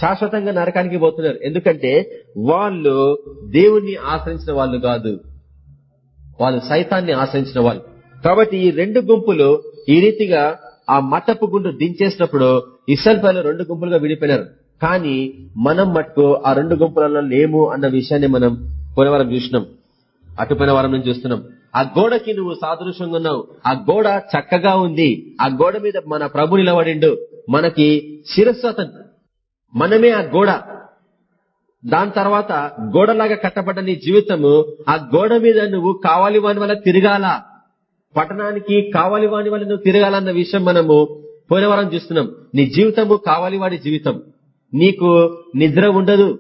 శాశ్వతంగా నరకానికి పోతున్నారు. ఎందుకంటే వాళ్ళు దేవుణ్ణి ఆశ్రయించిన వాళ్ళు కాదు. వాళ్ళు సైతాన్ని ఆశ్రయించిన వాళ్ళు. కాబట్టి ఈ రెండు గుంపులు ఈ రీతిగా ఆ మట్టపు గుండు దించేసినప్పుడు ఇస్రాయల్ ప్రజలు రెండు గుంపులుగా విడిపోయినారు. కానీ మనం మట్టుకు ఆ రెండు గుంపులలో లేము అన్న విషయాన్ని మనం పోయినవారం చూసినాం. అటుపోయిన వారం నుంచి చూస్తున్నాం. ఆ గోడకి నువ్వు సాదృశ్యంగా ఉన్నావు. ఆ గోడ చక్కగా ఉంది. ఆ గోడ మీద మన ప్రభు నిలబడిండు. మనకి శిరస్సు మనమే ఆ గోడ. దాని తర్వాత గోడలాగా కట్టబడ్డ నీ జీవితము ఆ గోడ మీద నువ్వు కావాలి వాని వల్ల తిరగాల? పట్టణానికి కావాలి వాని వల్ల నువ్వు తిరగాలన్న విషయం మనము పోయినవరం చూస్తున్నాం. నీ జీవితము కావాలి వాడి జీవితం. నీకు నిద్ర ఉండదు.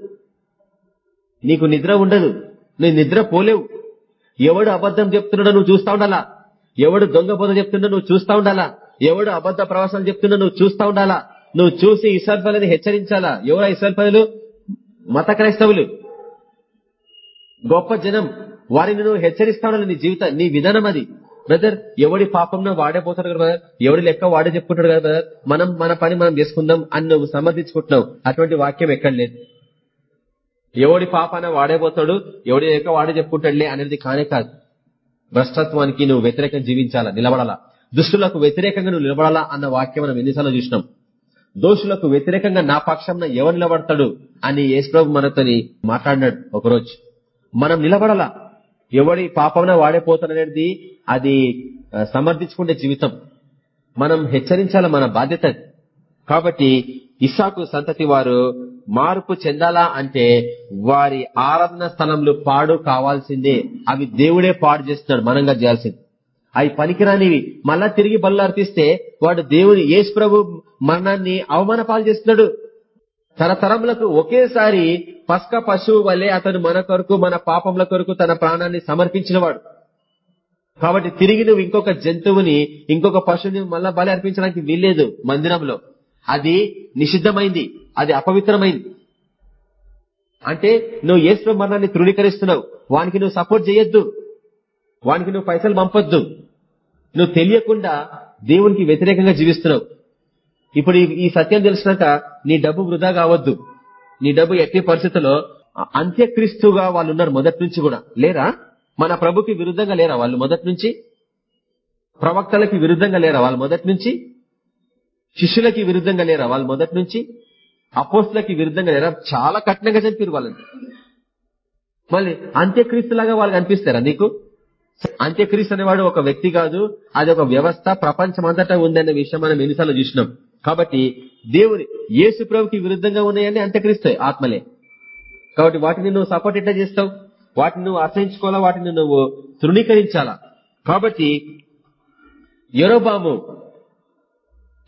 నీకు నిద్ర ఉండదు. నువ్వు నిద్ర పోలేవు. ఎవడు అబద్ధం చెప్తున్నాడో నువ్వు చూస్తా ఉండాలా? ఎవడు దొంగ బోధ చెప్తున్నా నువ్వు చూస్తా ఉండాలా? ఎవడు అబద్ధ ప్రవాసాలు చెప్తున్నా నువ్వు చూస్తా ఉండాలా? నువ్వు చూసి ఇసాల్ హెచ్చరించాలా? ఎవరు ఇసాల్ మత క్రైస్తవులు గొప్ప జనం వారిని నువ్వు హెచ్చరిస్తా నీ జీవిత నీ విధానం అది. బ్రదర్ ఎవడి పాపంలో వాడే పోతాడు కదా బ్రదర్ ఎవడి లెక్క వాడే చెప్పుకుంటాడు కదా బ్రదర్ మనం మన పని మనం చేసుకుందాం అని నువ్వు సమర్థించుకుంటున్నావు. అటువంటి వాక్యం ఎక్కడ లేదు. ఎవడి పాపాన వాడే పోతాడు ఎవడి లెక్క వాడే చెప్పుకుంటాడులే అనేది కానే కాదు. భ్రష్టత్వానికి నువ్వు వ్యతిరేకంగా జీవించాలా నిలబడాలా? దుష్టులకు వ్యతిరేకంగా నువ్వు నిలబడాలా అన్న వాక్యం మనం ఎన్నిసార్లు చూసినాం. దోషులకు వ్యతిరేకంగా నా పక్షంన ఎవరు నిలబడతాడు అని యేసుప్రభు మనతోని మాట్లాడినాడు ఒకరోజు. మనం నిలబడాలా. ఎవడి పాపంన వాడేపోతాడనేది అది సమర్థించుకునే జీవితం. మనం హెచ్చరించాల మన బాధ్యత కాబట్టి ఇస్సాకు సంతతి వారు మార్పు చెందాలా అంటే వారి ఆరాధన స్థలంలో పాడు కావాల్సిందే. అవి దేవుడే పాడు చేస్తున్నాడు మనంగా చేయాల్సింది. అవి పనికిరానివి. మళ్ళా తిరిగి బలు అర్పిస్తే వాడు దేవుని యేసు ప్రభు మరణాన్ని అవమాన పాలు చేస్తున్నాడు. తరతరములకు ఒకేసారి పస్క పశువు వల్లే అతను మన కొరకు మన పాపముల కొరకు తన ప్రాణాన్ని సమర్పించినవాడు. కాబట్టి తిరిగి నువ్వు ఇంకొక జంతువుని ఇంకొక పశువుని మళ్ళా బలి అర్పించడానికి వీల్లేదు మందిరంలో. అది నిషిద్ధమైంది. అది అపవిత్రమైంది. అంటే నువ్వు యేసు మరణాన్ని తృణీకరిస్తున్నావు. వానికి నువ్వు సపోర్ట్ చేయొద్దు. వానికి నువ్వు పైసలు పంపొద్దు. నువ్వు తెలియకుండా దేవునికి వ్యతిరేకంగా జీవిస్తున్నావు. ఇప్పుడు ఈ- సత్యం తెలిసినాక నీ డబ్బు వృధా కావద్దు. నీ డబ్బు ఎట్టి పరిస్థితుల్లో అంత్యక్రీస్తుగా వాళ్ళు ఉన్నారు మొదటి నుంచి కూడా. లేరా? మన ప్రభుకి విరుద్ధంగా లేరా వాళ్ళు మొదటి నుంచి? ప్రవక్తలకి విరుద్ధంగా లేరా వాళ్ళు మొదటి నుంచి? శిష్యులకి విరుద్ధంగా లేరా వాళ్ళు మొదటి నుంచి? అపోస్తులకి విరుద్ధంగా లేరా? చాలా కఠినంగా చంపారు వాళ్ళని. మళ్ళీ అంత్యక్రీస్తులాగా వాళ్ళు కనిపిస్తారా నీకు? అంత్యక్రీస్తు అనేవాడు ఒక వ్యక్తి కాదు అది ఒక వ్యవస్థ ప్రపంచం అంతటా ఉందనే విషయం మనం ఎన్నిసార్లు చూసినాం. కాబట్టి దేవుని యేసు ప్రభుకి విరుద్ధంగా ఉన్నాయని అంత్యక్రీస్తు ఆత్మలే. కాబట్టి వాటిని నువ్వు సపోర్ట్ ఎట్లా చేస్తావు? వాటిని నువ్వు అసహించుకోవాలా వాటిని నువ్వు తృణీకరించాలా? కాబట్టి యరోబాము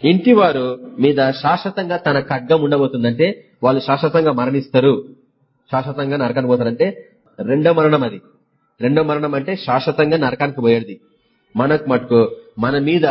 ఇంటి వారు మీద శాశ్వతంగా తన ఖడ్గం ఉండబోతుందంటే వాళ్ళు శాశ్వతంగా మరణిస్తారు. శాశ్వతంగా నరకానికి పోతారంటే రెండో మరణం అది. రెండో మరణం అంటే శాశ్వతంగా నరకానికి పోయేది. మనకు మటుకు మన మీద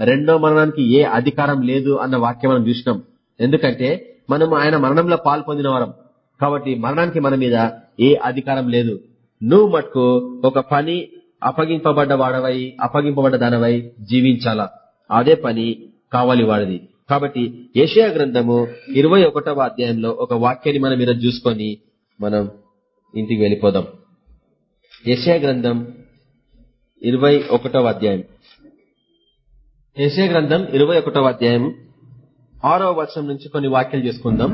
రెండో మరణానికి ఏ అధికారం లేదు అన్న వాక్యం మనం చూసినాం. ఎందుకంటే మనం ఆయన మరణంలో పాలు పొందిన వారం. కాబట్టి మరణానికి మన మీద ఏ అధికారం లేదు. నువ్వు మటుకు ఒక పని అప్పగింపబడ్డ వాడవై అప్పగింపబడ్డ దానవై జీవించాలా? అదే పని కావాలి వాడిది. కాబట్టి ఏషియా గ్రంథము ఇరవై అధ్యాయంలో ఒక వాక్యాన్ని మనం ఈరోజు చూసుకొని మనం ఇంటికి వెళ్ళిపోదాం. యశయ గ్రంథం ఇరవై అధ్యాయం. యశయ గ్రంథం ఇరవై అధ్యాయం. ఆరవ వర్షం నుంచి కొన్ని వాక్యాలు చేసుకుందాం.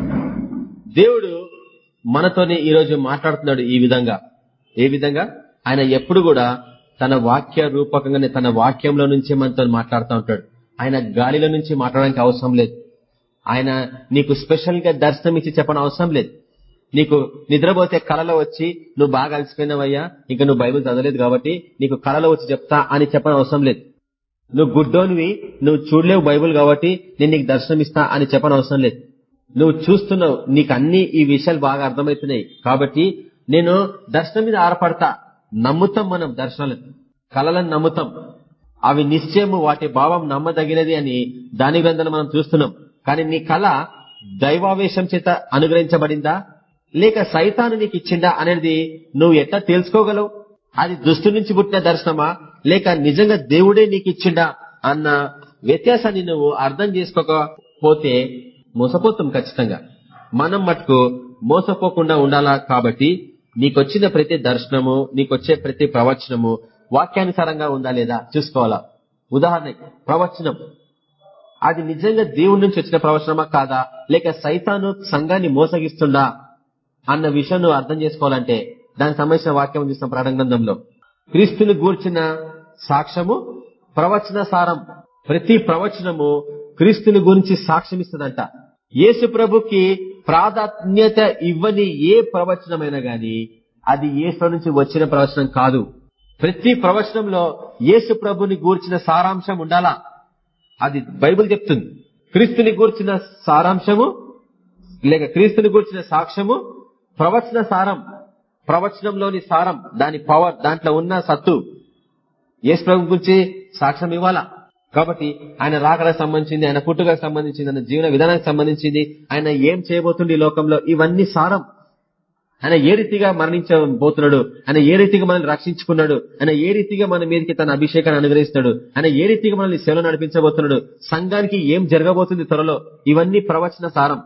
దేవుడు మనతోనే ఈరోజు మాట్లాడుతున్నాడు ఈ విధంగా. ఏ విధంగా? ఆయన ఎప్పుడు కూడా తన వాక్య రూపకంగానే తన వాక్యంలో నుంచే మనతో మాట్లాడుతూ ఉంటాడు. ఆయన గాలిలో నుంచి మాట్లాడడానికి అవసరం లేదు. ఆయన నీకు స్పెషల్గా దర్శనం ఇచ్చి చెప్పని అవసరం లేదు. నీకు నిద్రపోతే కలలో వచ్చి నువ్వు బాగా అలసిపోయినావయ్యా ఇంకా నువ్వు బైబిల్ చదవలేదు కాబట్టి నీకు కళలో వచ్చి చెప్తా అని చెప్పని అవసరం లేదు. నువ్వు గుడ్డోనివి నువ్వు చూడలేవు బైబిల్ కాబట్టి నేను నీకు దర్శనం ఇస్తా అని చెప్పని అవసరం లేదు. నువ్వు చూస్తున్నావు నీకు అన్ని ఈ విషయాలు బాగా అర్థమవుతున్నాయి కాబట్టి నేను దర్శనం మీద ఆరపడతా. నమ్ముతాం మనం దర్శనాలను. కళలను నమ్ముతాం. అవి నిశ్చయము వాటి భావం నమ్మదగినది అని దాని గ్రంథాన్ని మనం చూస్తున్నాం. కానీ నీ కళ దైవావేశం చేత అనుగ్రహించబడిందా? లేక సైతాను నీకు ఇచ్చిందా అనేది నువ్వు ఎట్లా తెలుసుకోగలవు? అది దుస్తు నుంచి పుట్టిన దర్శనమా? లేక నిజంగా దేవుడే నీకు ఇచ్చిండా? అన్న వ్యత్యాసాన్ని నువ్వు అర్థం చేసుకోకపోతే మోసపోతాం ఖచ్చితంగా. మనం మటుకు మోసపోకుండా ఉండాలా? కాబట్టి నీకొచ్చిన ప్రతి దర్శనము నీకొచ్చే ప్రతి ప్రవచనము వాక్యానుసారంగా ఉందా లేదా చూసుకోవాలా? ఉదాహరణ ప్రవచనం. అది నిజంగా దేవుడి నుంచి వచ్చిన ప్రవచనమా కాదా? లేక సైతాను సంఘాన్ని మోసగిస్తుందా? అన్న విషయం నువ్వు అర్థం చేసుకోవాలంటే దానికి సంబంధించిన వాక్యం చూసిన ప్రాణ గ్రంథంలో క్రీస్తుని గూర్చిన సాక్ష్యము ప్రవచన సారం. ప్రతి ప్రవచనము క్రీస్తుని గురించి సాక్ష్యం ఇస్తుందంట. యేసు ప్రభుకి ప్రాధాన్యత ఇవ్వని ఏ ప్రవచనమైనా గాని అది ఏసు నుంచి వచ్చిన ప్రవచనం కాదు. ప్రతి ప్రవచనంలో యేసు ప్రభుని గూర్చిన సారాంశం ఉండాలా? అది బైబిల్ చెప్తుంది. క్రీస్తుని గూర్చిన సారాంశము లేక క్రీస్తుని గూర్చిన సాక్ష్యము ప్రవచన సారం ప్రవచనంలోని సారం దాని పవర్ దాంట్లో ఉన్న సత్తు. యేసు ప్రభు గురించి సాక్ష్యం ఇవ్వాలా? కాబట్టి ఆయన రాకడానికి సంబంధించింది ఆయన పుట్టుకకు సంబంధించింది ఆయన జీవన విధానానికి సంబంధించింది ఆయన ఏం చేయబోతుంది ఈ లోకంలో? ఇవన్నీ సారం. ఆయన ఏ రీతిగా మరణించబోతున్నాడు? ఆయన ఏ రీతిగా మనల్ని రక్షించుకున్నాడు? ఆయన ఏ రీతిగా మన మీదకి తన అభిషేకాన్ని అనుగ్రహిస్తున్నాడు? ఆయన ఏ రీతిగా మనల్ని సేవలు నడిపించబోతున్నాడు? సంఘానికి ఏం జరగబోతుంది త్వరలో? ఇవన్నీ ప్రవచన సారం.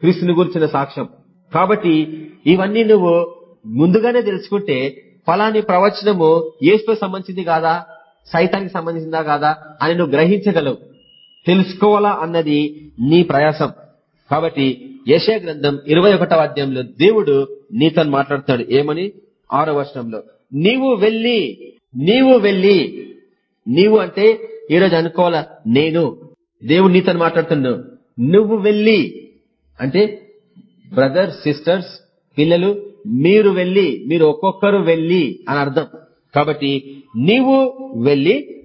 క్రీస్తుని గురించిన సాక్ష్యం. కాబట్టి ఇవన్నీ నువ్వు ముందుగానే తెలుసుకుంటే ఫలాని ప్రవచనము ఏసుకు సంబంధించింది కాదా? సైతానికి సంబంధించిందా కాదా? అని నువ్వు గ్రహించగలవు. తెలుసుకోవాలా అన్నది నీ ప్రయాసం. కాబట్టి యశయ గ్రంథం ఇరవై ఒకటవ అధ్యాయంలో దేవుడు నీతో మాట్లాడుతాడు ఏమని? ఆరో వర్షంలో నీవు వెళ్ళి నీవు వెళ్ళి నీవు అంటే ఈరోజు అనుకోవాలా నేను? దేవుడు నీతో మాట్లాడుతున్నాడు. నువ్వు వెళ్ళి అంటే బ్రదర్స్ సిస్టర్స్ పిల్లలు మీరు వెళ్ళి మీరు ఒక్కొక్కరు వెళ్ళి అని అర్థం. కాబట్టి నీవు వెళ్ళి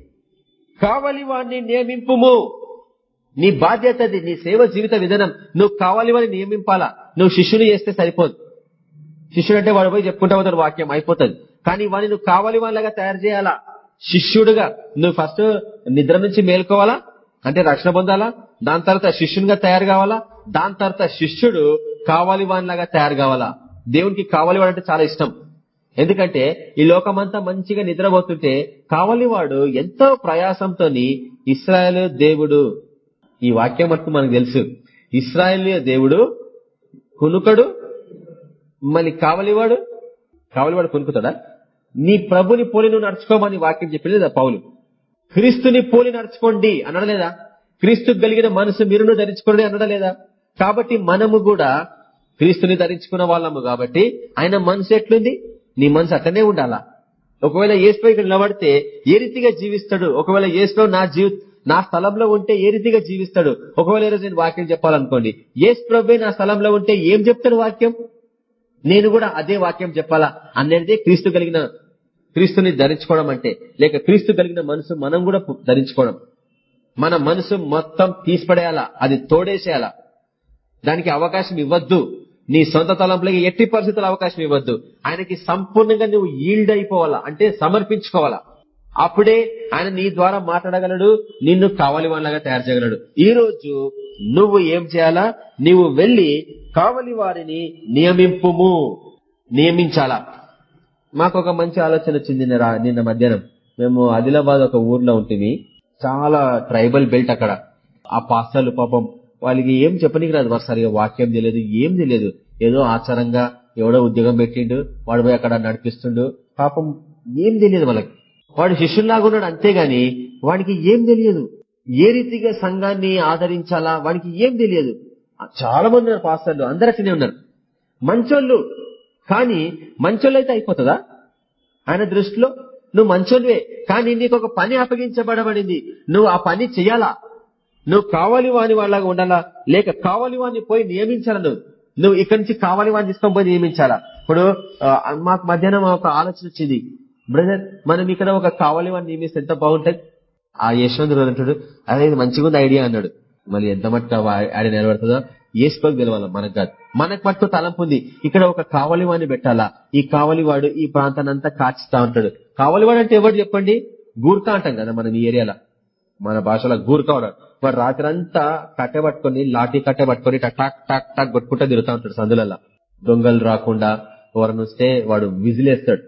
కావలి వాడిని నియమింపుము. నీ బాధ్యతది నీ సేవ జీవిత విధానం. నువ్వు కావాలి వాడిని నియమింపాలా? నువ్వు శిష్యుని చేస్తే సరిపోదు. శిష్యుడు అంటే వాడు పోయి చెప్పుకుంటా పోతాడు వాక్యం అయిపోతుంది. కానీ వాడిని నువ్వు కావాలి వాళ్ళగా తయారు చేయాలా? శిష్యుడుగా. నువ్వు ఫస్ట్ నిద్ర నుంచి మేల్కోవాలా? అంటే రక్షణ పొందాలా? దాని తర్వాత శిష్యునిగా తయారు కావాలా? దాని తర్వాత శిష్యుడు కావాలి వాడిలాగా తయారు కావాలా? దేవునికి కావాలి వాడంటే చాలా ఇష్టం. ఎందుకంటే ఈ లోకమంతా మంచిగా నిద్రపోతుంటే కావలివాడు ఎంతో ప్రయాసంతో ఇస్రాయల్ దేవుడు ఈ వాక్యం మటుకు మనకు తెలుసు. ఇస్రాయల్ దేవుడు కునుకడు మళ్ళీ కావలివాడు కావలివాడు కొనుకుతాడా? నీ ప్రభుని పోలి నువ్వు నడుచుకోమని వాక్యం చెప్పలేదా పౌలు. క్రీస్తుని పోలి నడుచుకోండి అనడలేదా క్రీస్తు కలిగిన మనసు మీరును ధరించుకోండి అనడలేదా కాబట్టి మనము కూడా క్రీస్తుని ధరించుకున్న వాళ్ళము కాబట్టి ఆయన మనసు ఎట్లుంది? నీ మనసు అట్లనే ఉండాలా? ఒకవేళ ఏసులో ఇక్కడ నిలబడితే ఏ రీతిగా జీవిస్తాడు? ఒకవేళ ఏసులో నా జీవి నా స్థలంలో ఉంటే ఏ రీతిగా జీవిస్తాడు? ఒకవేళ ఈరోజు నేను వాక్యం చెప్పాలనుకోండి ఏసు ప్రభే నా స్థలంలో ఉంటే ఏం చెప్తాడు వాక్యం? నేను కూడా అదే వాక్యం చెప్పాలా? అనేది క్రీస్తు కలిగిన క్రీస్తుని ధరించుకోవడం అంటే లేక క్రీస్తు కలిగిన మనసు మనం కూడా ధరించుకోవడం. మన మనసు మొత్తం తీసిపడేయాలా? అది తోడేసేయాలా? దానికి అవకాశం ఇవ్వద్దు. నీ సొంత తలంపులకి ఎట్టి పరిస్థితుల అవకాశం ఇవ్వద్దు. ఆయనకి సంపూర్ణంగా నువ్వు ఈల్డ్ అయిపోవాలా అంటే సమర్పించుకోవాలా? అప్పుడే ఆయన నీ ద్వారా మాట్లాడగలడు నిన్ను కావలి వాళ్ళగా తయారు చేయగలడు. ఈ రోజు నువ్వు ఏం చేయాలా? నువ్వు వెళ్ళి కావలి వారిని నియమింపుము. నియమించాలా? మాకు ఒక మంచి ఆలోచన వచ్చింది నిన్న రా- నిన్న మధ్యాహ్నం. మేము ఆదిలాబాద్ ఒక ఊర్లో ఉంటుంది చాలా ట్రైబల్ బెల్ట్ అక్కడ. ఆ పాస్టర్లు పాపం వాళ్ళకి ఏం చెప్పనీకి రాదు వారు సరిగా వాక్యం తెలియదు ఏం తెలియదు. ఏదో ఆచారంగా ఎవడో ఉద్యోగం పెట్టిండు వాడు పోయి అక్కడ నడిపిస్తుండు. పాపం ఏం తెలియదు వాళ్ళకి. వాడు శిష్యుల్లాగా ఉన్నాడు అంతేగాని వాడికి ఏం తెలియదు. ఏ రీతిగా సంఘాన్ని ఆదరించాలా వాడికి ఏం తెలియదు. చాలా మంది ఉన్నారు పాస్టర్లు అందరు అట్లనే ఉన్నారు. మంచోళ్ళు. కానీ మంచోళ్ళు అయితే అయిపోతుందా? ఆయన దృష్టిలో నువ్వు మంచోళ్ళవే కానీ నీకు ఒక పని అప్పగించబడబడింది. నువ్వు ఆ పని చెయ్యాలా? నువ్వు కావాలి వాని వాళ్ళగా ఉండాలా? లేక కావాలి వాడిని పోయి నియమించాలా నువ్వు? నువ్వు ఇక్కడి నుంచి కావాలి వాడిని తీసుకొని పోయి నియమించాలా? ఇప్పుడు మాకు మధ్యాహ్నం ఒక ఆలోచన వచ్చింది. బ్రదర్ మనం ఇక్కడ ఒక కావాలి వాడిని నియమిస్తే ఎంత బాగుంటది ఆ యశ్వంత్ అంటాడు అదే ఇది మంచిగా ఉంది ఐడియా అన్నాడు. మళ్ళీ ఎంత మట్టుకు ఆడి నిలబడుతుందో ఏసుకోకి గెలవాలి మనకు కాదు. మనకు మట్టుకు తలంపు ఉంది. ఇక్కడ ఒక కావలి వాడిని పెట్టాలా? ఈ కావలి వాడు ఈ ప్రాంతాన్ని అంతా కాచిస్తా ఉంటాడు. కావలి వాడు అంటే ఎవరు చెప్పండి? గూర్ఖా అంటాం కదా మనం ఈ ఏరియాలో. మన భాషలో గూర్ఖా ఉన్నాడు వాడు రాత్రంతా కట్టె పట్టుకొని లాఠీ కట్టె పట్టుకొని టక్ టాక్ టాక్ టాక్ కొట్టుకుంటా తిరుగుతా ఉంటాడు సందులలో దొంగలు రాకుండా ఎవరిని వస్తే వాడు విజిలేస్తాడు.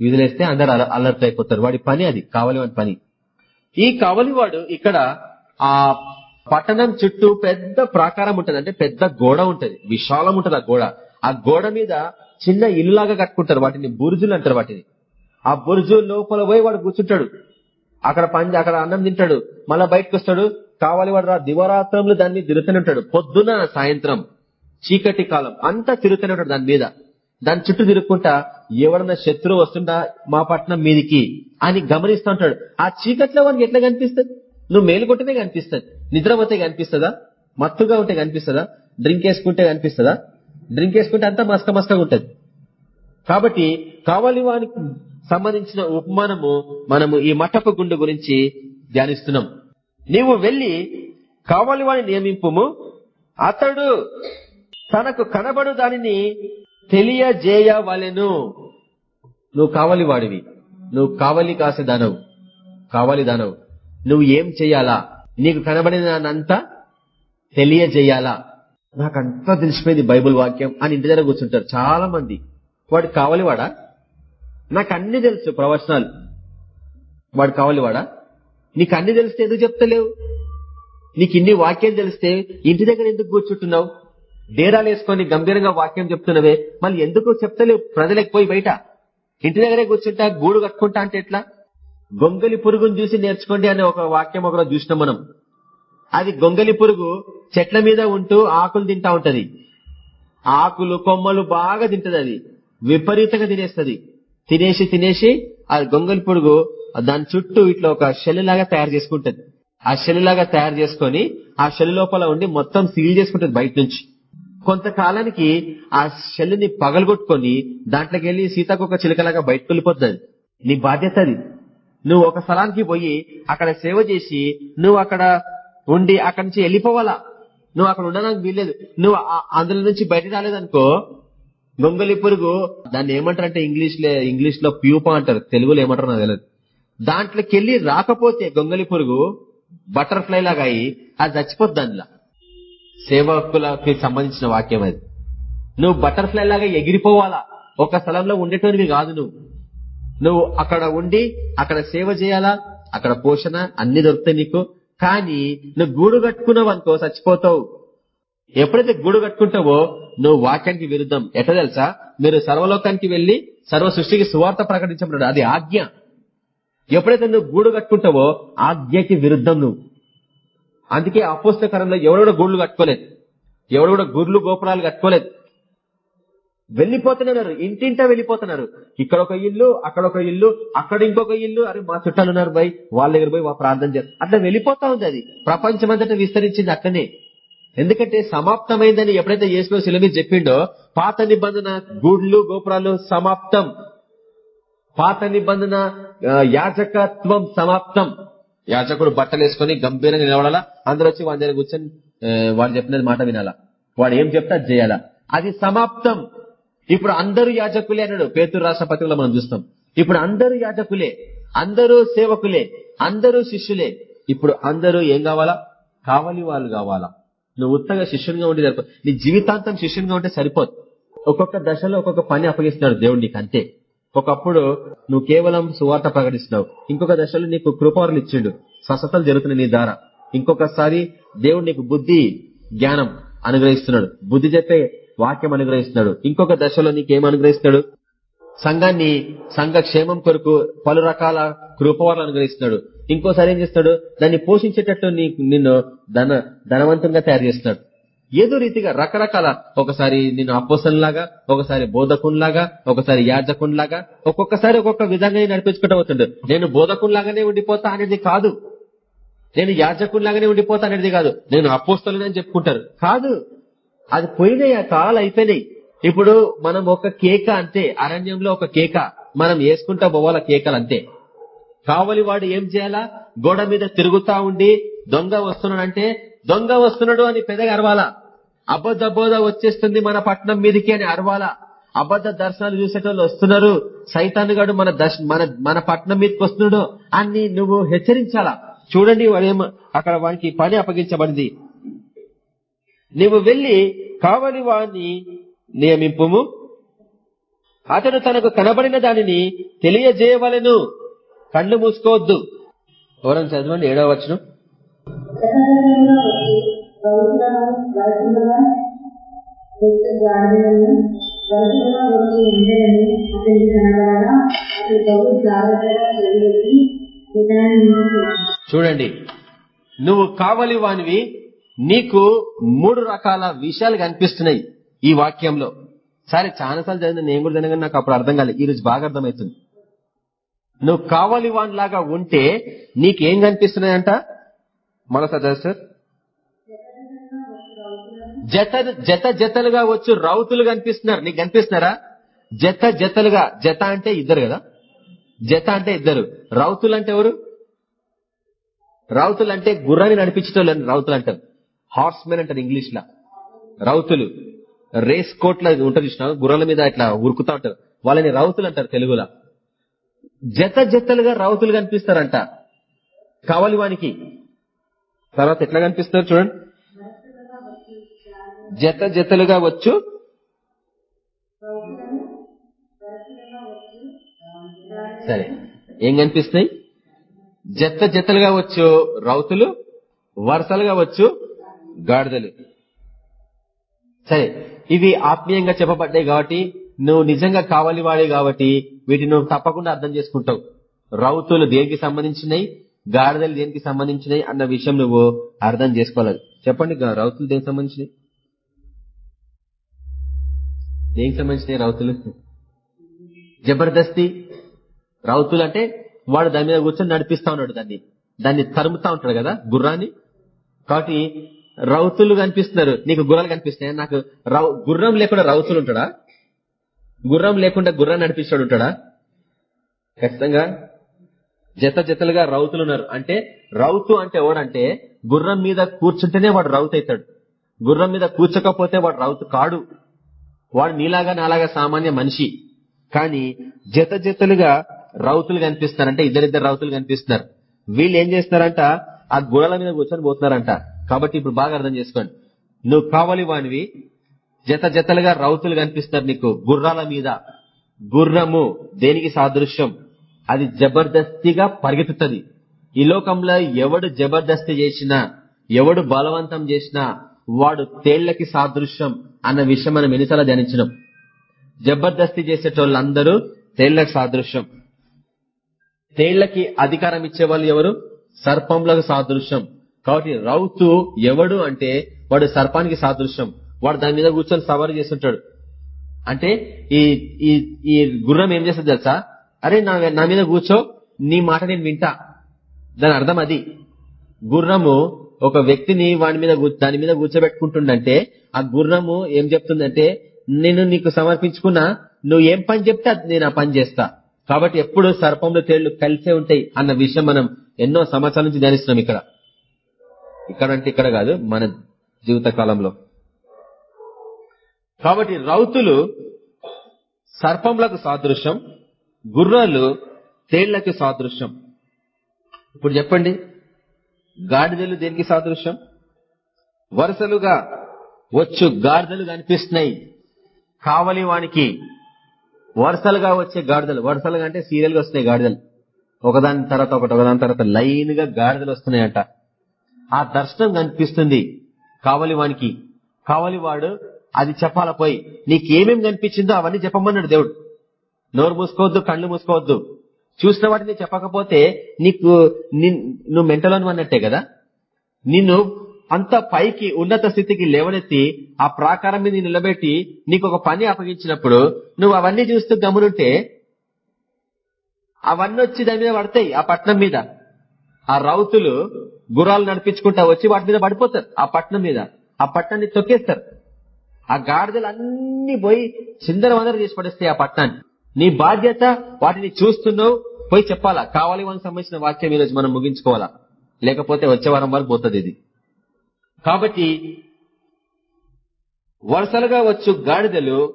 విజిలేస్తే అందరు అల- అలర్ట్ అయిపోతారు. వాడి పని అది కావలి వాడి పని. ఈ కావలివాడు ఇక్కడ ఆ పట్టణం చుట్టూ పెద్ద ప్రాకారం ఉంటుంది. అంటే పెద్ద గోడ ఉంటది. విశాలం ఉంటది ఆ గోడ. ఆ గోడ మీద చిన్న ఇల్లులాగా కట్టుకుంటారు. వాటిని బురుజులు అంటారు వాటిని. ఆ బురుజు లోపల పోయి వాడు కూర్చుంటాడు. అక్కడ పని అక్కడ అన్నం తింటాడు. మళ్ళా బయటకు వస్తాడు. కావాలి వాడు రా. దివరాత్రంలో దాన్ని తిరుగుతూనే ఉంటాడు. పొద్దున సాయంత్రం చీకటి కాలం అంతా తిరుగుతూనే ఉంటాడు దాని మీద. దాని చుట్టూ తిరుగుకుంటా ఎవడన్నా శత్రువు వస్తుందా మా పట్నం మీదికి అని గమనిస్తూ ఉంటాడు. ఆ చీకట్లో వానికి ఎట్లా కనిపిస్తుంది? నువ్వు మేలుకొట్టనే కనిపిస్తుంది. నిద్రపోతే కనిపిస్తుందా? మత్తుగా ఉంటే కనిపిస్తుందా? డ్రింక్ వేసుకుంటే కనిపిస్తుందా? డ్రింక్ వేసుకుంటే అంతా మస్క మస్కగా ఉంటది. కాబట్టి కావాలి వానికి సంబంధించిన ఉపమానము మనము ఈ మఠపు గుండు గురించి ధ్యానిస్తున్నాం. నీవు వెళ్ళి కావాలి వాడిని నియమింపుము. అతడు తనకు కనబడు దానిని తెలియజేయవలెను. నువ్వు కావలి వాడివి. నువ్వు కావలి కాసే దానవు. కావాలి దానవు. నువ్వు ఏం చెయ్యాలా నీకు కనబడినంతా తెలియజేయాలా? నాకంతా తెలిసిపోయింది బైబుల్ వాక్యం అని ఇంటి దగ్గర కూర్చుంటారు చాలా మంది వాడు కావాలి వాడా? నాకు అన్ని తెలుసు ప్రవచనాలు. వాడు కావాలి వాడా? నీకు అన్ని తెలిస్తే ఎందుకు చెప్తలేవు? నీకు ఇన్ని వాక్యం తెలిస్తే ఇంటి దగ్గర ఎందుకు కూర్చుంటున్నావు? డేరాలు వేసుకొని గంభీరంగా వాక్యం చెప్తున్నవే మళ్ళీ ఎందుకు చెప్తలేవు? ప్రజలకు పోయి బయట. ఇంటి దగ్గరే కూర్చుంటా గూడు కట్టుకుంటా అంటే ఎట్లా? గొంగలి పురుగును చూసి నేర్చుకోండి అనే ఒక వాక్యం ఒకరోజు చూసినాం మనం. అది గొంగలి పురుగు చెట్ల మీద ఉంటూ ఆకులు తింటా ఉంటది. ఆకులు కొమ్మలు బాగా తింటది అది. విపరీతంగా తినేస్తుంది. తినేసి తినేసి ఆ గొంగలి పురుగు దాని చుట్టూ ఇట్లా ఒక షెల్ లాగా తయారు చేసుకుంటది. ఆ షెల్ లాగా తయారు చేసుకొని ఆ షెల్ లోపల ఉండి మొత్తం సీల్ చేసుకుంటది బయట నుంచి. కొంతకాలానికి ఆ షెల్ని పగలగొట్టుకొని దాంట్లోకి వెళ్ళి సీతాకొక చిలకలాగా బయటకు వెళ్ళిపోతుంది. నీ బాధ్యత అది. నువ్వు ఒక స్థలానికి పోయి అక్కడ సేవ చేసి నువ్వు అక్కడ ఉండి అక్కడి నుంచి వెళ్ళిపోవాలా? నువ్వు అక్కడ ఉండడానికి వీల్లేదు. నువ్వు అందులో నుంచి బయట రాలేదనుకో గొంగలి పురుగు దాన్ని ఏమంటారంటే ఇంగ్లీష్ ఇంగ్లీష్లో ప్యూపా అంటారు. తెలుగులో ఏమంటారు నాకు తెలియదు దాంట్లోకి వెళ్ళి రాకపోతే గొంగలి పురుగు బటర్ఫ్లై లాగా అయి అది చచ్చిపోద్ది దానిలో. సేవకులకి సంబంధించిన వాక్యం అది. నువ్వు బటర్ఫ్లై లాగా ఎగిరిపోవాలా? ఒక స్థలంలో ఉండేటోనివి కాదు నువ్వు. నువ్వు అక్కడ ఉండి అక్కడ సేవ చేయాలా? అక్కడ పోషణ అన్ని దొరుకుతాయి నీకు. కానీ నువ్వు గూడు కట్టుకున్నావు అనుకో చచ్చిపోతావు. ఎప్పుడైతే గూడు కట్టుకుంటావో నువ్వు వాక్యానికి విరుద్ధం. ఎట్లా తెలుసా? మీరు సర్వలోకానికి వెళ్ళి సర్వ సృష్టికి సువార్త ప్రకటించబడ్డాడు. అది ఆజ్ఞ. ఎప్పుడైతే నువ్వు గూడు కట్టుకుంటావో ఆజ్ఞకి విరుద్ధం నువ్వు. అందుకే అపోస్తకరంలో ఎవడు కూడా గూళ్ళు కట్టుకోలేదు. ఎవడు కూడా గుర్లు గోపురాలు కట్టుకోలేదు. వెళ్ళిపోతున్నారు. ఇంటింటా వెళ్ళిపోతున్నారు. ఇక్కడ ఒక ఇల్లు అక్కడ ఒక ఇల్లు అక్కడ ఇంకొక ఇల్లు. అరే మా చుట్టాలు ఉన్నారు పోయి వాళ్ళ దగ్గర పోయి ప్రార్థన చేస్తారు అట్లా వెళ్ళిపోతా ఉంది అది. ప్రపంచమంతటా విస్తరించింది అట్లనే. ఎందుకంటే సమాప్తమైందని ఎప్పుడైతే యేసులో శిలమి చెప్పిండో పాత నిబంధన గూడ్లు గోపురాలు సమాప్తం. పాత నిబంధన యాజకత్వం సమాప్తం. యాజకుడు బట్టలు వేసుకుని గంభీరంగా నిలబడాలా? అందరూ వచ్చి వాడి దగ్గర కూర్చొని వాడు చెప్పినది మాట వినాలా? వాడు ఏం చెప్తే అది చేయాలా? అది సమాప్తం. ఇప్పుడు అందరూ యాజకులే అన్నాడు. పేతురు రాష్ట్రపతిలో మనం చూస్తాం. ఇప్పుడు అందరూ యాజకులే అందరూ సేవకులే అందరూ శిష్యులే. ఇప్పుడు అందరూ ఏం కావాలా? కావలి వాళ్ళు కావాలా? నువ్వు ఉత్తగా శిష్యునిగా ఉండి సరిపో నీ జీవితాంతం శిష్యునిగా ఉంటే సరిపోదు. ఒక్కొక్క దశలో ఒక్కొక్క పని అప్పగిస్తున్నాడు దేవుడు నీకు అంతే ఒకప్పుడు నువ్వు కేవలం సువార్త ప్రకటిస్తున్నావు. ఇంకొక దశలో నీకు కృపారులు ఇచ్చిండు. స్వస్థతలు జరుగుతున్నాయి నీ ద్వారా. ఇంకొకసారి దేవుడు నీకు బుద్ధి జ్ఞానం అనుగ్రహిస్తున్నాడు. బుద్ధి చెప్పే వాక్యం అనుగ్రహిస్తున్నాడు. ఇంకొక దశలో నీకేం అనుగ్రహిస్తున్నాడు? సంఘాన్ని సంఘ క్షేమం కొరకు పలు రకాల కృపవాళ్ళు అనుగ్రహిస్తున్నాడు. ఇంకోసారి ఏం చేస్తాడు? దాన్ని పోషించేటట్టు నిన్ను ధన ధనవంతంగా తయారు చేస్తున్నాడు ఏదో రీతిగా రకరకాల ఒకసారి నేను అపోసంలాగా ఒకసారి బోధకునిలాగా ఒకసారి యాజకునిలాగా ఒక్కొక్కసారి ఒక్కొక్క విధంగా నడిపించుకుంటూ పోతుండు. నేను బోధకునిలాగానే ఉండిపోతా అనేది కాదు. నేను యాజకునిలాగానే ఉండిపోతా అనేది కాదు. నేను అపోస్తలని చెప్పుకుంటారు. కాదు. అది పోయినాయి ఆ కాలాలు అయిపోయినాయి. ఇప్పుడు మనం ఒక కేక అంతే. అరణ్యంలో ఒక కేక. మనం వేసుకుంటా పోవాల కేకలు అంతే. కావలి వాడు ఏం చేయాలా? గోడ మీద తిరుగుతా ఉండి దొంగ వస్తున్నాడంటే దొంగ వస్తున్నాడు అని పెద్దగా అరవాలా? అబద్ధబోధ వచ్చేస్తుంది మన పట్నం మీదకి అని అరవాలా? అబద్ధ దర్శనాలు చూసేటోళ్ళు వస్తున్నారు. సైతాన్ గడు మన మన మన పట్నం మీదకి వస్తున్నాడు. అని నువ్వు హెచ్చరించాలా? చూడండి వాడేం అక్కడ వానికి పని అప్పగించబడింది. నువ్వు వెళ్ళి కావలి వాణ్ణి నియమింపుము. అతడు తనకు కనబడిన దానిని తెలియజేయవలను. కళ్ళు మూసుకోవద్దు. ఎవరైనా చదవండి ఏడవ వచ్చును చూడండి నువ్వు కావలి వానివి నీకు మూడు రకాల విషయాలు కనిపిస్తున్నాయి ఈ వాక్యంలో. సరే చాలాసార్లు చదివిన నేను కూడా చదివిన నాకు అప్పుడు అర్థం కాలేదు. ఈ రోజు బాగా అర్థమవుతుంది. నువ్వు కావాలి వాన్ లాగా ఉంటే నీకేం కనిపిస్తున్నాయంట? మరోసారి సార్ జత జత జతలుగా వచ్చు రౌతులు కనిపిస్తున్నారు. నీకు కనిపిస్తున్నారా? జత జతలుగా జత అంటే ఇద్దరు కదా? జత అంటే ఇద్దరు. రౌతులు అంటే ఎవరు? రౌతులు అంటే గుర్రాన్ని నడిపించేటోళ్ళని రౌతులు అంటారు. హార్స్ మెన్ అంటారు ఇంగ్లీష్ లా. రౌతులు. రేస్ కోట్ల ఉంటుంది చూసిన గుర్రాల మీద ఇట్లా ఉరుకుతా ఉంటారు. వాళ్ళని రౌతులు అంటారు తెలుగులో. జత జతలుగా రౌతులు కనిపిస్తారంట. కావాలి వానికి తర్వాత ఎట్లా కనిపిస్తారు చూడండి. జత జతలుగా వచ్చు. సరే ఏం కనిపిస్తున్నాయి? జత జతలుగా వచ్చు రౌతులు వరుసలుగా వచ్చు గాడిదలు. సరే ఇవి ఆత్మీయంగా చెప్పబడ్డాయి కాబట్టి నువ్వు నిజంగా కావాలి వాడే కాబట్టి వీటిని నువ్వు తప్పకుండా అర్థం చేసుకుంటావు. రౌతులు దేనికి సంబంధించినవి గాడిదలు దేనికి సంబంధించినవి అన్న విషయం నువ్వు అర్థం చేసుకోవాలి చెప్పండి రౌతులు దేనికి సంబంధించినవి దేనికి సంబంధించినవి రౌతులు? జబర్దస్తి. రౌతులు అంటే వాడు దాని మీద కూర్చొని నడిపిస్తా ఉన్నాడు దాన్ని. దాన్ని తరుముతా ఉంటాడు కదా గుర్రాన్ని. కాబట్టి రౌతులు కనిపిస్తున్నారు. నీకు గుర్రాలు కనిపిస్తున్నాయి? నాకు రౌ- గుర్రం లేకుండా రౌతులు ఉంటాడా? గుర్రం లేకుండా గుర్రాన్ని నడిపిస్తాడు ఉంటాడా? ఖచ్చితంగా. జత జతలుగా రౌతులు ఉన్నారు. అంటే రౌతు అంటే ఎవడంటే గుర్రం మీద కూర్చుంటేనే వాడు రౌతు అవుతాడు. గుర్రం మీద కూర్చోకపోతే వాడు రౌతు కాడు. వాడు నీలాగా నాలాగా సామాన్య మనిషి. కానీ జత జతలుగా రౌతులు కనిపిస్తున్నారంటే ఇద్దరిద్దరు రౌతులు కనిపిస్తున్నారు. వీళ్ళు ఏం చేస్తున్నారంట? ఆ గుర్రాల మీద కూర్చొని పోతున్నారంట. కాబట్టి ఇప్పుడు బాగా అర్థం చేసుకోండి. నువ్వు కావాలి వానివి జత జతలుగా రౌతులు కనిపిస్తారు నీకు. గుర్రాల మీద. గుర్రము దేనికి సాదృశ్యం? అది జబర్దస్తిగా పరిగెత్తుతుంది. ఈ లోకంలో ఎవడు జబర్దస్తి చేసినా ఎవడు బలవంతం చేసినా వాడు తేళ్ళకి సాదృశ్యం అన్న విషయం మనం ఎన్నిసార్లు ధ్యానించినాం. జబర్దస్తి చేసేటోళ్ళందరూ తేళ్ళకు సాదృశ్యం. తేళ్ళకి అధికారం ఇచ్చే వాళ్ళు ఎవరు? సర్పంలకు సాదృశ్యం. కాబట్టి రౌతు ఎవడు అంటే వాడు సర్పానికి సాదృశ్యం. వాడు దాని మీద కూర్చొని సవారీ చేస్తుంటాడు. అంటే ఈ ఈ ఈ గుర్రం ఏం చేస్తుంది తెలుసా? అరే నా నా మీద కూర్చో నీ మాట నేను వింటా. దాని అర్థం అది. గుర్రము ఒక వ్యక్తిని వాడి మీద దాని మీద కూర్చోబెట్టుకుంటుండంటే ఆ గుర్రము ఏం చెప్తుందంటే నేను నీకు సమర్పించుకున్నా నువ్వు ఏం పని చెప్తే అది నేను ఆ పని చేస్తా. కాబట్టి ఎప్పుడు సర్పంలో తేళ్ళు కలిసే ఉంటాయి అన్న విషయం మనం ఎన్నో సంవత్సరాల నుంచి ధ్యానిస్తున్నాం ఇక్కడ. ఇక్కడ అంటే ఇక్కడ కాదు మన జీవిత కాలంలో. కాబట్టి రౌతులు సర్పంలకు సాదృశ్యం గుర్రాలు తేళ్ళకు సాదృశ్యం. ఇప్పుడు చెప్పండి గాడిదలు దేనికి సాదృశ్యం? వరుసలుగా వచ్చు గాడిదలు కనిపిస్తున్నాయి. కావలి వానికి వరుసలుగా వచ్చే గాడిదలు. వరుసలుగా అంటే సీరియల్గా వస్తున్నాయి గాడిదలు. ఒకదాని తర్వాత ఒకటి ఒకదాని తర్వాత లైన్గా గాడిదలు వస్తున్నాయంట. ఆ దర్శనం కనిపిస్తుంది కావలి వానికి. కావలి వాడు అది చెప్పాల పోయి నీకేమేం కనిపించిందో అవన్నీ చెప్పమన్నాడు దేవుడు. నోరు మూసుకోవద్దు కళ్ళు మూసుకోవద్దు. చూసిన వాటిని చెప్పకపోతే నీకు నిన్- నువ్వు మెంటలోని అన్నట్టే కదా? నిన్ను అంత పైకి ఉన్నత స్థితికి లేవనెత్తి ఆ ప్రాకారం మీద నిలబెట్టి నీకు ఒక పని అప్పగించినప్పుడు నువ్వు అవన్నీ చూస్తూ గమనుంటే అవన్నీ వచ్చి దాని మీద పడతాయి ఆ పట్నం మీద. ఆ రౌతులు గుర్రాలు నడిపించుకుంటా వచ్చి వాటి మీద పడిపోతారు ఆ పట్నం మీద. ఆ పట్టణాన్ని తొక్కేస్తారు. ఆ గాడిదలు అన్ని పోయి చిందర వందర చేసి పడేస్తాయి ఆ పట్టణాన్ని. నీ బాధ్యత వాటిని చూస్తున్నావు పోయి చెప్పాలా? కావాలి వాళ్ళకి సంబంధించిన వాక్యం ఈరోజు మనం ముగించుకోవాలా? లేకపోతే వచ్చే వారం వరకు పోతుంది ఇది. కాబట్టి వరుసలుగా వచ్చు గాడిదలు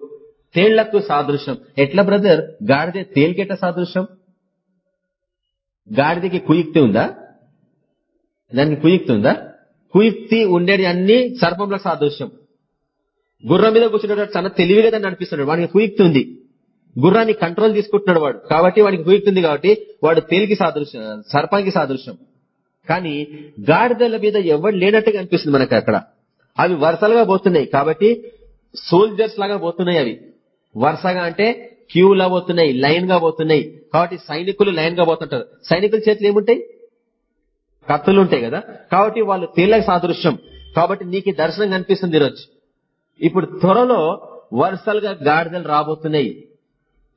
తేళ్ళకు సాదృశ్యం. ఎట్లా బ్రదర్? గాడిద తేలికెట్ట సాదృశ్యం? గాడిదకి కుయుక్తి ఉందా? దానికి కుయుక్తి ఉందా? కుయుక్తి ఉండేది అన్ని సర్పంలకు సాదృశ్యం. గుర్రం మీద కూర్చున్నాడు చాలా తెలివిగా దాన్ని నడిపిస్తున్నాడు. వాడికి కుయుక్తి ఉంది. గుర్రాన్ని కంట్రోల్ తీసుకుంటున్నాడు వాడు. కాబట్టి వాడికి కుయుక్తి ఉంది కాబట్టి వాడు తేలికి సాదృశ్యం సర్పానికి సాదృశ్యం. కానీ గాడిదల మీద ఎవరు లేనట్టుగా అనిపిస్తుంది మనకి అక్కడ. అవి వరుసలుగా పోతున్నాయి. కాబట్టి సోల్జర్స్ లాగా పోతున్నాయి అవి. వరుసగా అంటే క్యూలా పోతున్నాయి లైన్గా పోతున్నాయి. కాబట్టి సైనికులు లైన్గా పోతుంటారు. సైనికుల చేతులు ఏముంటాయి? కత్తులు ఉంటాయి కదా. కాబట్టి వాళ్ళు తేలిక సాదృశ్యం. కాబట్టి నీకు దర్శనం కనిపిస్తుంది ఈరోజు. ఇప్పుడు త్వరలో వరుసలుగా గాడిదలు రాబోతున్నాయి.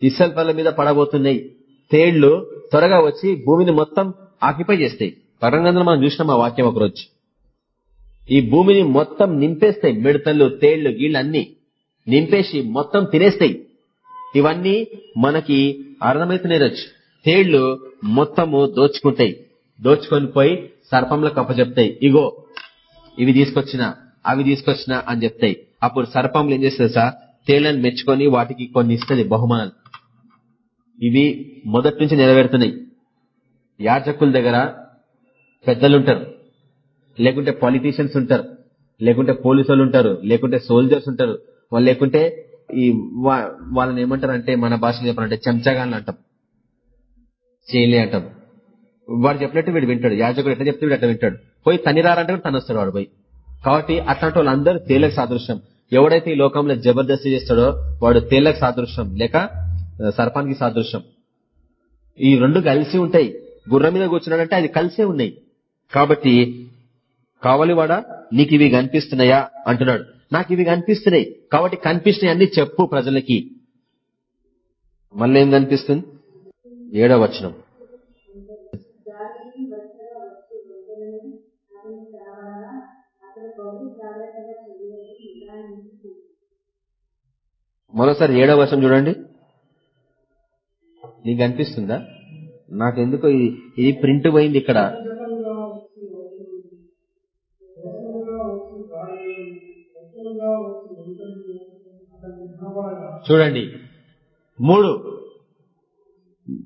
ఇసల్పల్ల మీద పడబోతున్నాయి. తేళ్ళు త్వరగా వచ్చి భూమిని మొత్తం ఆక్యుపై చేస్తాయి. పరంగా మనం చూసినాం ఆ వాక్యం ఒకరోజు. ఈ భూమిని మొత్తం నింపేస్తాయి. మిడతలు తేళ్ళు అన్ని నింపేసి మొత్తం తినేస్తాయి. ఇవన్నీ మనకి అర్థమవుతున్నాయి తేళ్ళు మొత్తము దోచుకుంటాయి. దోచుకొని పోయి సర్పంలకు అప్పచెప్తాయి. ఇగో ఇవి తీసుకొచ్చిన అవి తీసుకొచ్చిన అని చెప్తాయి. అప్పుడు సర్పంలు ఏం చేస్తుంది సార్? తేళ్ళను మెచ్చుకొని వాటికి కొన్ని ఇస్తుంది బహుమానాలు. ఇవి మొదటి నుంచి నెరవేరుతున్నాయి. యాచకుల దగ్గర పెద్దలుంటారు. లేకుంటే పాలిటీషియన్స్ ఉంటారు. లేకుంటే పోలీసు ఉంటారు. లేకుంటే సోల్జర్స్ ఉంటారు. వాళ్ళు లేకుంటే ఈ వాళ్ళని ఏమంటారు అంటే మన భాషలో చెప్పాలంటే చెంచగాళ్ళు అంటాం. చేయలే అంటాం. వాడు చెప్పినట్టు వీడు వింటాడు. యాజకుడు ఎట్లా చెప్తే వీడు అట్లా వింటాడు. పోయి తనిరారంటే తను వస్తాడు వాడు పోయి. కాబట్టి అట్లాంటి వాళ్ళందరూ తేలకు సాదృశ్యం. ఎవడైతే ఈ లోకంలో జబర్దస్తి చేస్తాడో వాడు తేలకు సాదృశ్యం లేక సర్పానికి సాదృశ్యం. ఈ రెండు కలిసి ఉంటాయి. గుర్రం మీద కూర్చున్నాడంటే అది కలిసే ఉన్నాయి. కాబట్టి కావలివాడా నీకు ఇవి కనిపిస్తున్నాయా? అంటున్నాడు. నాకు ఇవి కనిపిస్తున్నాయి. కాబట్టి కనిపిస్తున్నాయి అన్ని చెప్పు ప్రజలకి. మళ్ళీ ఏం కనిపిస్తుంది? ఏడవ వచనం. మరోసారి ఏడవ వర్షం చూడండి. నీకు అనిపిస్తుందా? నాకెందుకో ఇది ప్రింట్ పోయింది ఇక్కడ. చూడండి. మూడు.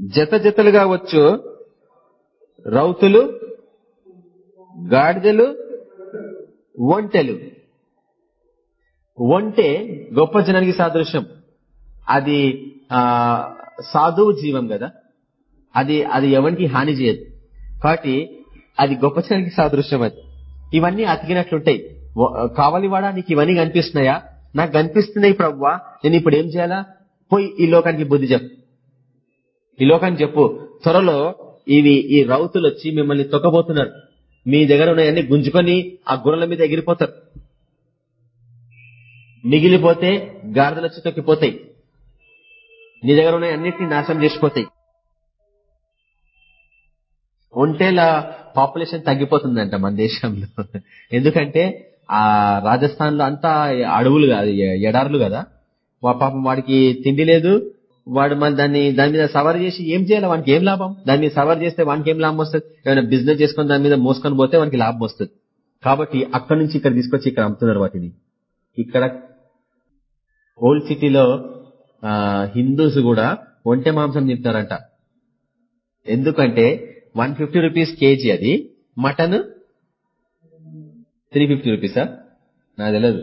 జత జతలుగా వచ్చు రౌతులు గాడిదలు ఒంటెలు. ఒంటే గొప్ప జనానికి సాదృశ్యం. అది ఆ సాధువు జీవం కదా. అది అది ఎవరికి హాని చేయదు. కాబట్టి అది గొప్ప జనానికి సాదృశ్యం అది. ఇవన్నీ అతికినట్లుంటాయి. కావలివాడా నీకు ఇవన్నీ కనిపిస్తున్నాయా? నాకు కనిపిస్తున్నాయి ప్రవ్వా. నేను ఇప్పుడు ఏం చేయాలా? పోయి ఈ లోకానికి బుద్ధి చెప్పు. ఈ లోకానికి చెప్పు. త్వరలో ఇవి ఈ రౌతులు వచ్చి మిమ్మల్ని తొక్కబోతున్నారు. మీ దగ్గర ఉన్నాయన్నీ గుంజుకొని ఆ గుర్రల మీద ఎగిరిపోతారు. మిగిలిపోతే గాడిదలు వచ్చి తొక్కిపోతాయి నీ దగ్గర ఉన్న అన్నింటినీ నాశనం చేసిపోతాయి. ఒంటేల పాపులేషన్ తగ్గిపోతుందంట మన దేశంలో. ఎందుకంటే ఆ రాజస్థాన్లో అంతా అడవులు కాదు ఎడారులు కదా. పాపం వాడికి తిండి లేదు. వాడు మళ్ళీ దాన్ని దాని మీద సవర్ చేసి ఏం చేయాలి? వానికి ఏం లాభం? దాని మీద సవర్ చేస్తే వానికి ఏం లాభం వస్తుంది? ఏమైనా బిజినెస్ చేసుకుని దాని మీద మోసుకొని పోతే వానికి లాభం వస్తుంది. కాబట్టి అక్కడి నుంచి ఇక్కడ తీసుకొచ్చి ఇక్కడ అమ్ముతున్నారు వాటిని. ఇక్కడ ఓల్డ్ సిటీలో హిందూస్ కూడా ఒంటె మాంసం తింటారంట. ఎందుకంటే వన్ ఫిఫ్టీ రూపీస్ కేజీ అది. మటన్ త్రీ ఫిఫ్టీ రూపీసా? నాకు తెలియదు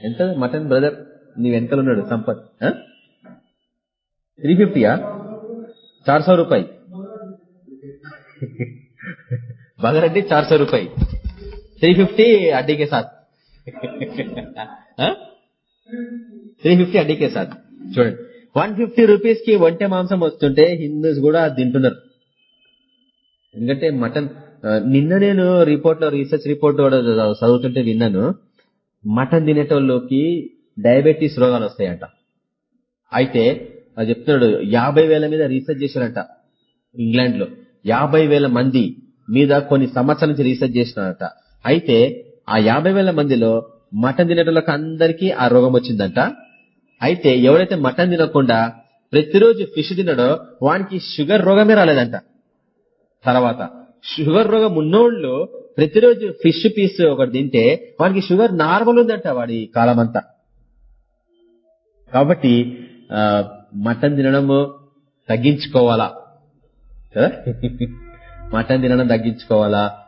ఎంత? మటన్ బ్రదర్ నీ ఎంతలో ఉన్నాడు? సంపత్ త్రీ ఫిఫ్టీయా? చార్ సో రూపాయి. బగర్ చార్సో చార్ సో రూపాయి. త్రీ ఫిఫ్టీ అడ్డీకే సార్. త్రీ ఫిఫ్టీ అడ్డీకే సాత్ చూడండి. వన్ ఫిఫ్టీ రూపీస్కి ఒంటె మాంసం వస్తుంటే హిందూస్ కూడా తింటున్నారు. ఎందుకంటే మటన్ నిన్న నేను రిపోర్ట్లో రీసెర్చ్ రిపోర్ట్ చదువుతుంటే విన్నాను. మటన్ తినేటోళ్ళకి డయాబెటీస్ రోగాలు వస్తాయంట. అయితే అది చెప్తున్నాడు యాభై వేల మీద రీసెర్చ్ చేశారంట ఇంగ్లాండ్లో యాభై వేల మంది మీద కొన్ని సంవత్సరాల నుంచి రీసెర్చ్ చేసినారట అయితే ఆ యాభై వేల మందిలో మటన్ తినేటోళ్ళకి అందరికీ ఆ రోగం వచ్చిందంట. అయితే ఎవరైతే మటన్ తినకుండా ప్రతిరోజు ఫిష్ తినడో వానికి షుగర్ రోగమే రాలేదంట. తర్వాత షుగర్ రోగం ఉన్నోళ్ళు ప్రతిరోజు ఫిష్ పీస్ ఒకటి తింటే వానికి షుగర్ నార్మల్ ఉందంట వాడి కాలమంతా. కాబట్టి మటన్ తినడము తగ్గించుకోవాలా? కదా మటన్ తినడం తగ్గించుకోవాలా? <laughs>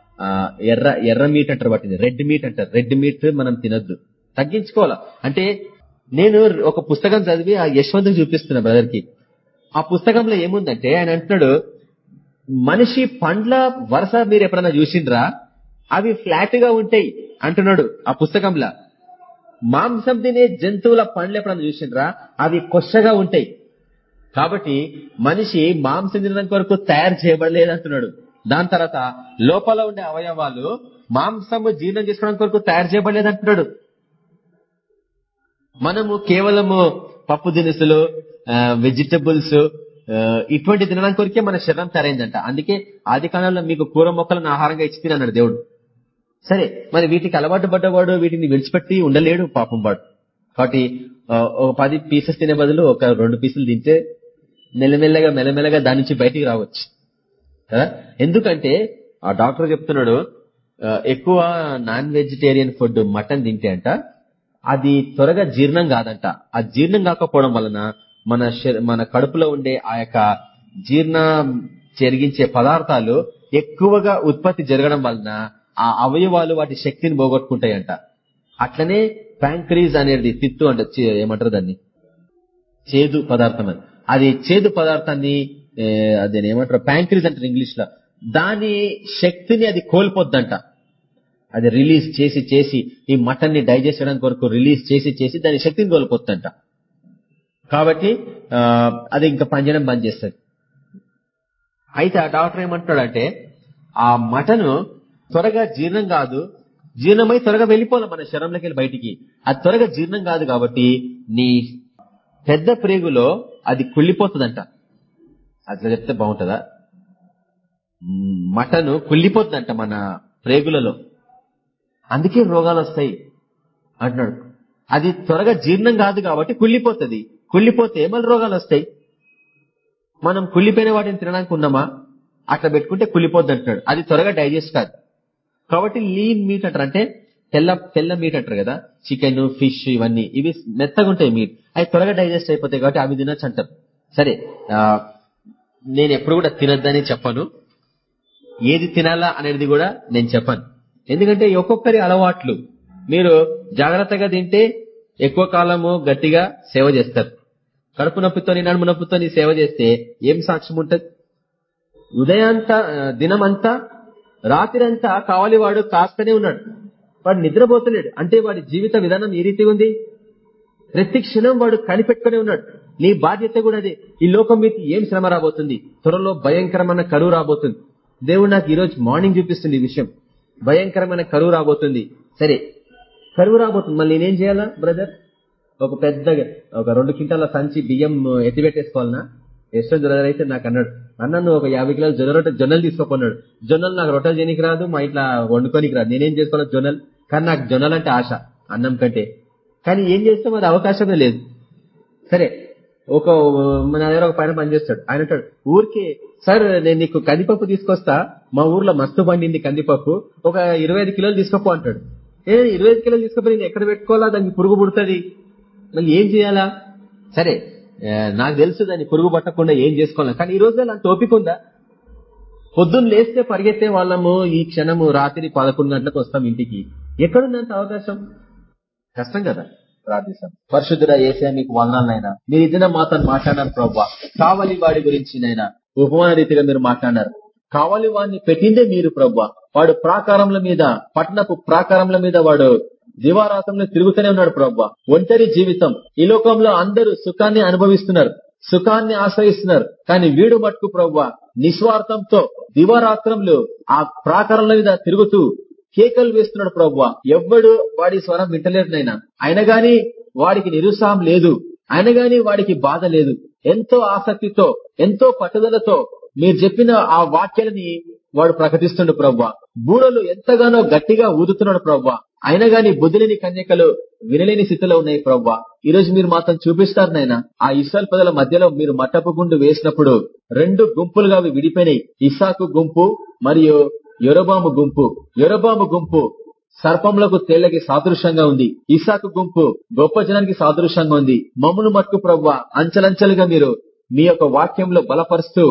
ఎర్ర ఎర్ర మీట్ అంటారు వాటిని. రెడ్ మీట్ అంటారు. రెడ్ మీట్ మనం తినద్దు. తగ్గించుకోవాలా? అంటే నేను ఒక పుస్తకం చదివి ఆ యశ్వంత్ చూపిస్తున్నా బ్రదర్కి ఆ పుస్తకంలో ఏముందంటే ఆయన అంటున్నాడు మనిషి పండ్ల వరుస మీరు ఎప్పుడన్నా చూసిండ్రా? అవి ఫ్లాట్గా ఉంటాయి. అంటున్నాడు ఆ పుస్తకంలో. మాంసం తినే జంతువుల పండ్లు ఎప్పుడన్నా చూసిండ్రా? అవి కొచ్చగా ఉంటాయి. కాబట్టి మనిషి మాంసం తినడానికి వరకు తయారు చేయబడలేదు అంటున్నాడు దాని తర్వాత లోపల ఉండే అవయవాలు మాంసము జీర్ణం చేసుకోవడానికి కొరకు తయారు చేయబడలేదు అంటున్నాడు. మనము కేవలము పప్పు దినుసులు వెజిటబుల్స్ ఇటువంటి తినడానికి కొరికే మన శరీరం తరైందంట అందుకే ఆది కాలంలో మీకు కూర మొక్కలను ఆహారంగా ఇచ్చి తినన్నాడు దేవుడు. సరే మరి వీటికి అలవాటు పడ్డవాడు వీటిని విడిచిపెట్టి ఉండలేడు పాపం వాడు. కాబట్టి ఒక పది పీసెస్ తినే బదులు ఒక రెండు పీసులు తింటే మెల్లమెల్లగా మెల్లమెల్లగా దాని నుంచి బయటికి రావచ్చు. ఎందుకంటే ఆ డాక్టర్ చెప్తున్నాడు ఎక్కువ నాన్ వెజిటేరియన్ ఫుడ్ మటన్ తింటే అంట అది త్వరగా జీర్ణం కాదంట. ఆ జీర్ణం కాకపోవడం వలన మన మన కడుపులో ఉండే ఆ యొక్క జీర్ణ జరిగించే పదార్థాలు ఎక్కువగా ఉత్పత్తి జరగడం వలన ఆ అవయవాలు వాటి శక్తిని పోగొట్టుకుంటాయంట. అట్లనే ప్యాంక్రీజ్ అనేది తిట్టు అంట చే- ఏమంటారు దాన్ని? చేదు పదార్థం అది చేదు పదార్థాన్ని ఏ, అది ఏమంటారు ప్యాంక్రీజ్ అంటారు ఇంగ్లీష్లో. దాని శక్తిని అది కోల్పోద్దంట. అది రిలీజ్ చేసి చేసి ఈ మటన్ని డైజెస్ట్ చేయడానికి కొరకు రిలీజ్ చేసి చేసి దాని శక్తిని కోల్పోతుందంట కాబట్టి అది ఇంకా పనిచేయడం బంద్ చేస్తుంది. అయితే ఆ డాక్టర్ ఏమంటున్నాడంటే ఆ మటన్ త్వరగా జీర్ణం కాదు జీర్ణమై త్వరగా వెళ్ళిపోవాలి మన శరీరంలోకి వెళ్ళి బయటికి. అది త్వరగా జీర్ణం కాదు కాబట్టి నీ పెద్ద ప్రేగులో అది కుళ్ళిపోతుందంట. అట్లా చెప్తే బాగుంటుందా? మటను మటన్ కుళ్ళిపోతుందంట మన ప్రేగులలో. అందుకే రోగాలు వస్తాయి అంటున్నాడు. అది త్వరగా జీర్ణం కాదు కాబట్టి కుళ్ళిపోతుంది. కుళ్ళిపోతే మళ్ళీ రోగాలు వస్తాయి మనం కుళ్ళిపోయిన వాటిని తినడానికి ఉన్నామా? అట్లా పెట్టుకుంటే కుళ్ళిపోద్ది అంటున్నాడు అది త్వరగా డైజెస్ట్ కాదు. కాబట్టి లీన్ మీట్ అంటారు. అంటే తెల్ల తెల్ల మీట్ అంటారు కదా? చికెన్ ఫిష్ ఇవన్నీ. ఇవి మెత్తగా ఉంటాయి మీట్. అవి త్వరగా డైజెస్ట్ అయిపోతాయి కాబట్టి అవి తినొచ్చు అంటారు. సరే నేను ఎప్పుడు కూడా తినద్దని చెప్పను. ఏది తినాలా అనేది కూడా నేను చెప్పను. ఎందుకంటే ఒక్కొక్కరి అలవాట్లు మీరు జాగ్రత్తగా తింటే ఎక్కువ కాలము గట్టిగా సేవ చేస్తారు. కడుపు నొప్పితోని నడుము నొప్పితోని సేవ చేస్తే ఏం సాక్ష్యం ఉంటది? ఉదయాంతా దినమంతా రాత్రంతా కావాలి వాడు కాస్తనే ఉన్నాడు. వాడు నిద్రపోతలేడు. అంటే వాడి జీవిత విధానం ఏ రీతి ఉంది? ప్రతి క్షణం వాడు కనిపెట్టుకునే ఉన్నాడు. నీ బాధ్యత కూడా అదే. ఈ లోకం మీకు ఏం శ్రమ రాబోతుంది? త్వరలో భయంకరమైన కరువు రాబోతుంది. దేవుడు నాకు ఈ రోజు మార్నింగ్ చూపిస్తుంది ఈ విషయం. భయంకరమైన కరువు రాబోతుంది. సరే కరువు రాబోతుంది. మళ్ళీ నేనేం చేయాలా బ్రదర్ ఒక పెద్ద ఒక రెండు క్వింటాల సంచి బియ్యం ఎత్తిపెట్టేసుకోవాలనా? యశ్వంత్ ఎస్టో బ్రదర్ అయితే నాకు అన్నాడు. అన్న నువ్వు ఒక యాభై కిలోలు జొన్న రొట్టె జొన్నలు తీసుకోపోన్నాడు. జొన్నలు నాకు రొట్టెలు చేయనికి రాదు మా ఇంట్లో వండుకోనికి రాదు. నేనేం చేసుకోవాలి జొన్నలు? కానీ నాకు జొన్నలు అంటే ఆశ అన్నం కంటే. కానీ ఏం చేస్తాం అది అవకాశమే లేదు. సరే ఒక నా దగ్గర ఒక పైన పనిచేస్తాడు. ఆయన అంటాడు ఊరికే సార్ నేను నీకు కందిపప్పు తీసుకొస్తా. మా ఊర్లో మస్తు పండింది కందిపప్పు. ఒక ఇరవై ఐదు కిలోలు తీసుకోపో అంటాడు. ఏ ఇరవై ఐదు కిలోలు తీసుకుపోయి నేను ఎక్కడ పెట్టుకోవాలా? దానికి పురుగు పుడుతుంది. మళ్ళీ ఏం చేయాలా? సరే నాకు తెలుసు దాన్ని పురుగు పట్టకుండా ఏం చేసుకోవాలి కానీ ఈ రోజు నాకు ఓపిక ఉందా? పొద్దున్న లేస్తే పరిగెత్తే వాళ్ళము ఈ క్షణము రాత్రి పదకొండు గంటలకు వస్తాం ఇంటికి. ఎక్కడుందంత అవకాశం? కష్టం కదా. ప్రార్థిస్తాం. పరిశుద్ధుడ ఏసే మీకు వందనాలైనా మీరు ఇదిన మాతో మాట్లాడారు ప్రభావ కావలి వాడి గురించి నైనా ఉపమాన రీతిగా మీరు మాట్లాడారు కావలి వాడిని పెట్టిందే మీరు ప్రభావ వాడు ప్రాకారంల మీద పట్టణపు ప్రాకారంల మీద వాడు దివారాతంలో తిరుగుతూనే ఉన్నాడు ప్రభావ ఒంటరి జీవితం. ఈ లోకంలో అందరూ సుఖాన్ని అనుభవిస్తున్నారు. సుఖాన్ని ఆశ్రయిస్తున్నారు. కానీ వీడు మట్టుకు ప్రవ్వ నిస్వార్థంతో దివారాత్రంలో ఆ ప్రాకారంల మీద తిరుగుతూ కేకలు వేస్తున్నాడు ప్రవ్వ ఎవ్వడు వాడి స్వరం వింటలేడు నైనా అయినా గాని వాడికి నిరుత్సాహం లేదు. అయినా గాని వాడికి బాధ లేదు. ఎంతో ఆసక్తితో ఎంతో పట్టుదలతో మీరు చెప్పిన ఆ వాక్యాలని వాడు ప్రకటిస్తుండు ప్రవ్వా బూడలు ఎంతగానో గట్టిగా ఊదుతున్నాడు ప్రవ్వా అయినా గాని బుద్ధిలేని కన్యకలు వినలేని స్థితిలో ఉన్నాయి ప్రవ్వా ఈ రోజు మీరు మాత్రం చూపిస్తారు నాయన. ఆ ఇస్రాయల్ పదల మధ్యలో మీరు మట్టపు గుండు వేసినప్పుడు రెండు గుంపులుగా అవి విడిపోయినాయి. ఇసాకు గుంపు మరియు యొరబాము గుంపు యొరబాము గుంపు. సర్పములకు తేళ్ళకి సాదృశ్యంగా ఉంది. ఇసాకు గుంపు గొప్ప జనానికి సాదృశ్యంగా ఉంది. మమ్మను మట్టుకు ప్రవ్వ అంచలంచలుగా మీరు మీ యొక్క వాక్యంలో బలపరుస్తూ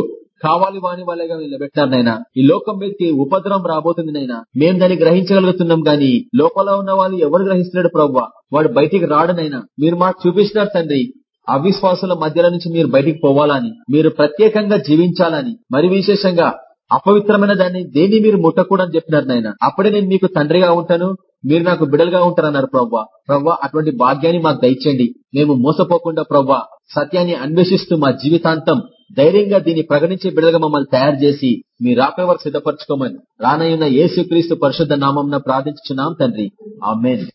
కావాలి వాని వాళ్ళగా నిలబెట్టారు నాయన. ఈ లోకం మీదకి ఉపద్రవం రాబోతుంది నైనా మేము దాన్ని గ్రహించగలుగుతున్నాం గాని లోపల ఉన్న వాళ్ళు ఎవరు గ్రహిస్తున్నాడు ప్రవ్వ? వాడు బయటికి రాడనైనా మీరు మాకు చూపిస్తున్నారు తండ్రి. అవిశ్వాసుల మధ్యలో నుంచి మీరు బయటికి పోవాలని మీరు ప్రత్యేకంగా జీవించాలని. మరి విశేషంగా అపవిత్రమైన దాన్ని దేన్ని మీరు ముట్టకూడని చెప్పినారు నాయన? అప్పుడే నేను మీకు తండ్రిగా ఉంటాను మీరు నాకు బిడలుగా ఉంటారన్నారు ప్రవ్వా. ప్రవ్వా అటువంటి భాగ్యాన్ని మాకు దయచేయండి. మేము మోసపోకుండా ప్రవ్వా సత్యాన్ని అన్వేషిస్తూ మా జీవితాంతం ధైర్యంగా దీన్ని ప్రకటించే బిడలుగా మమ్మల్ని తయారు చేసి మీ రాపే వరకు సిద్ధపరచుకోమని రానయ్యున్న యేసుక్రీస్తు పరిశుద్ధ నామం ప్రార్థించున్నాం తండ్రి. ఆమెన్.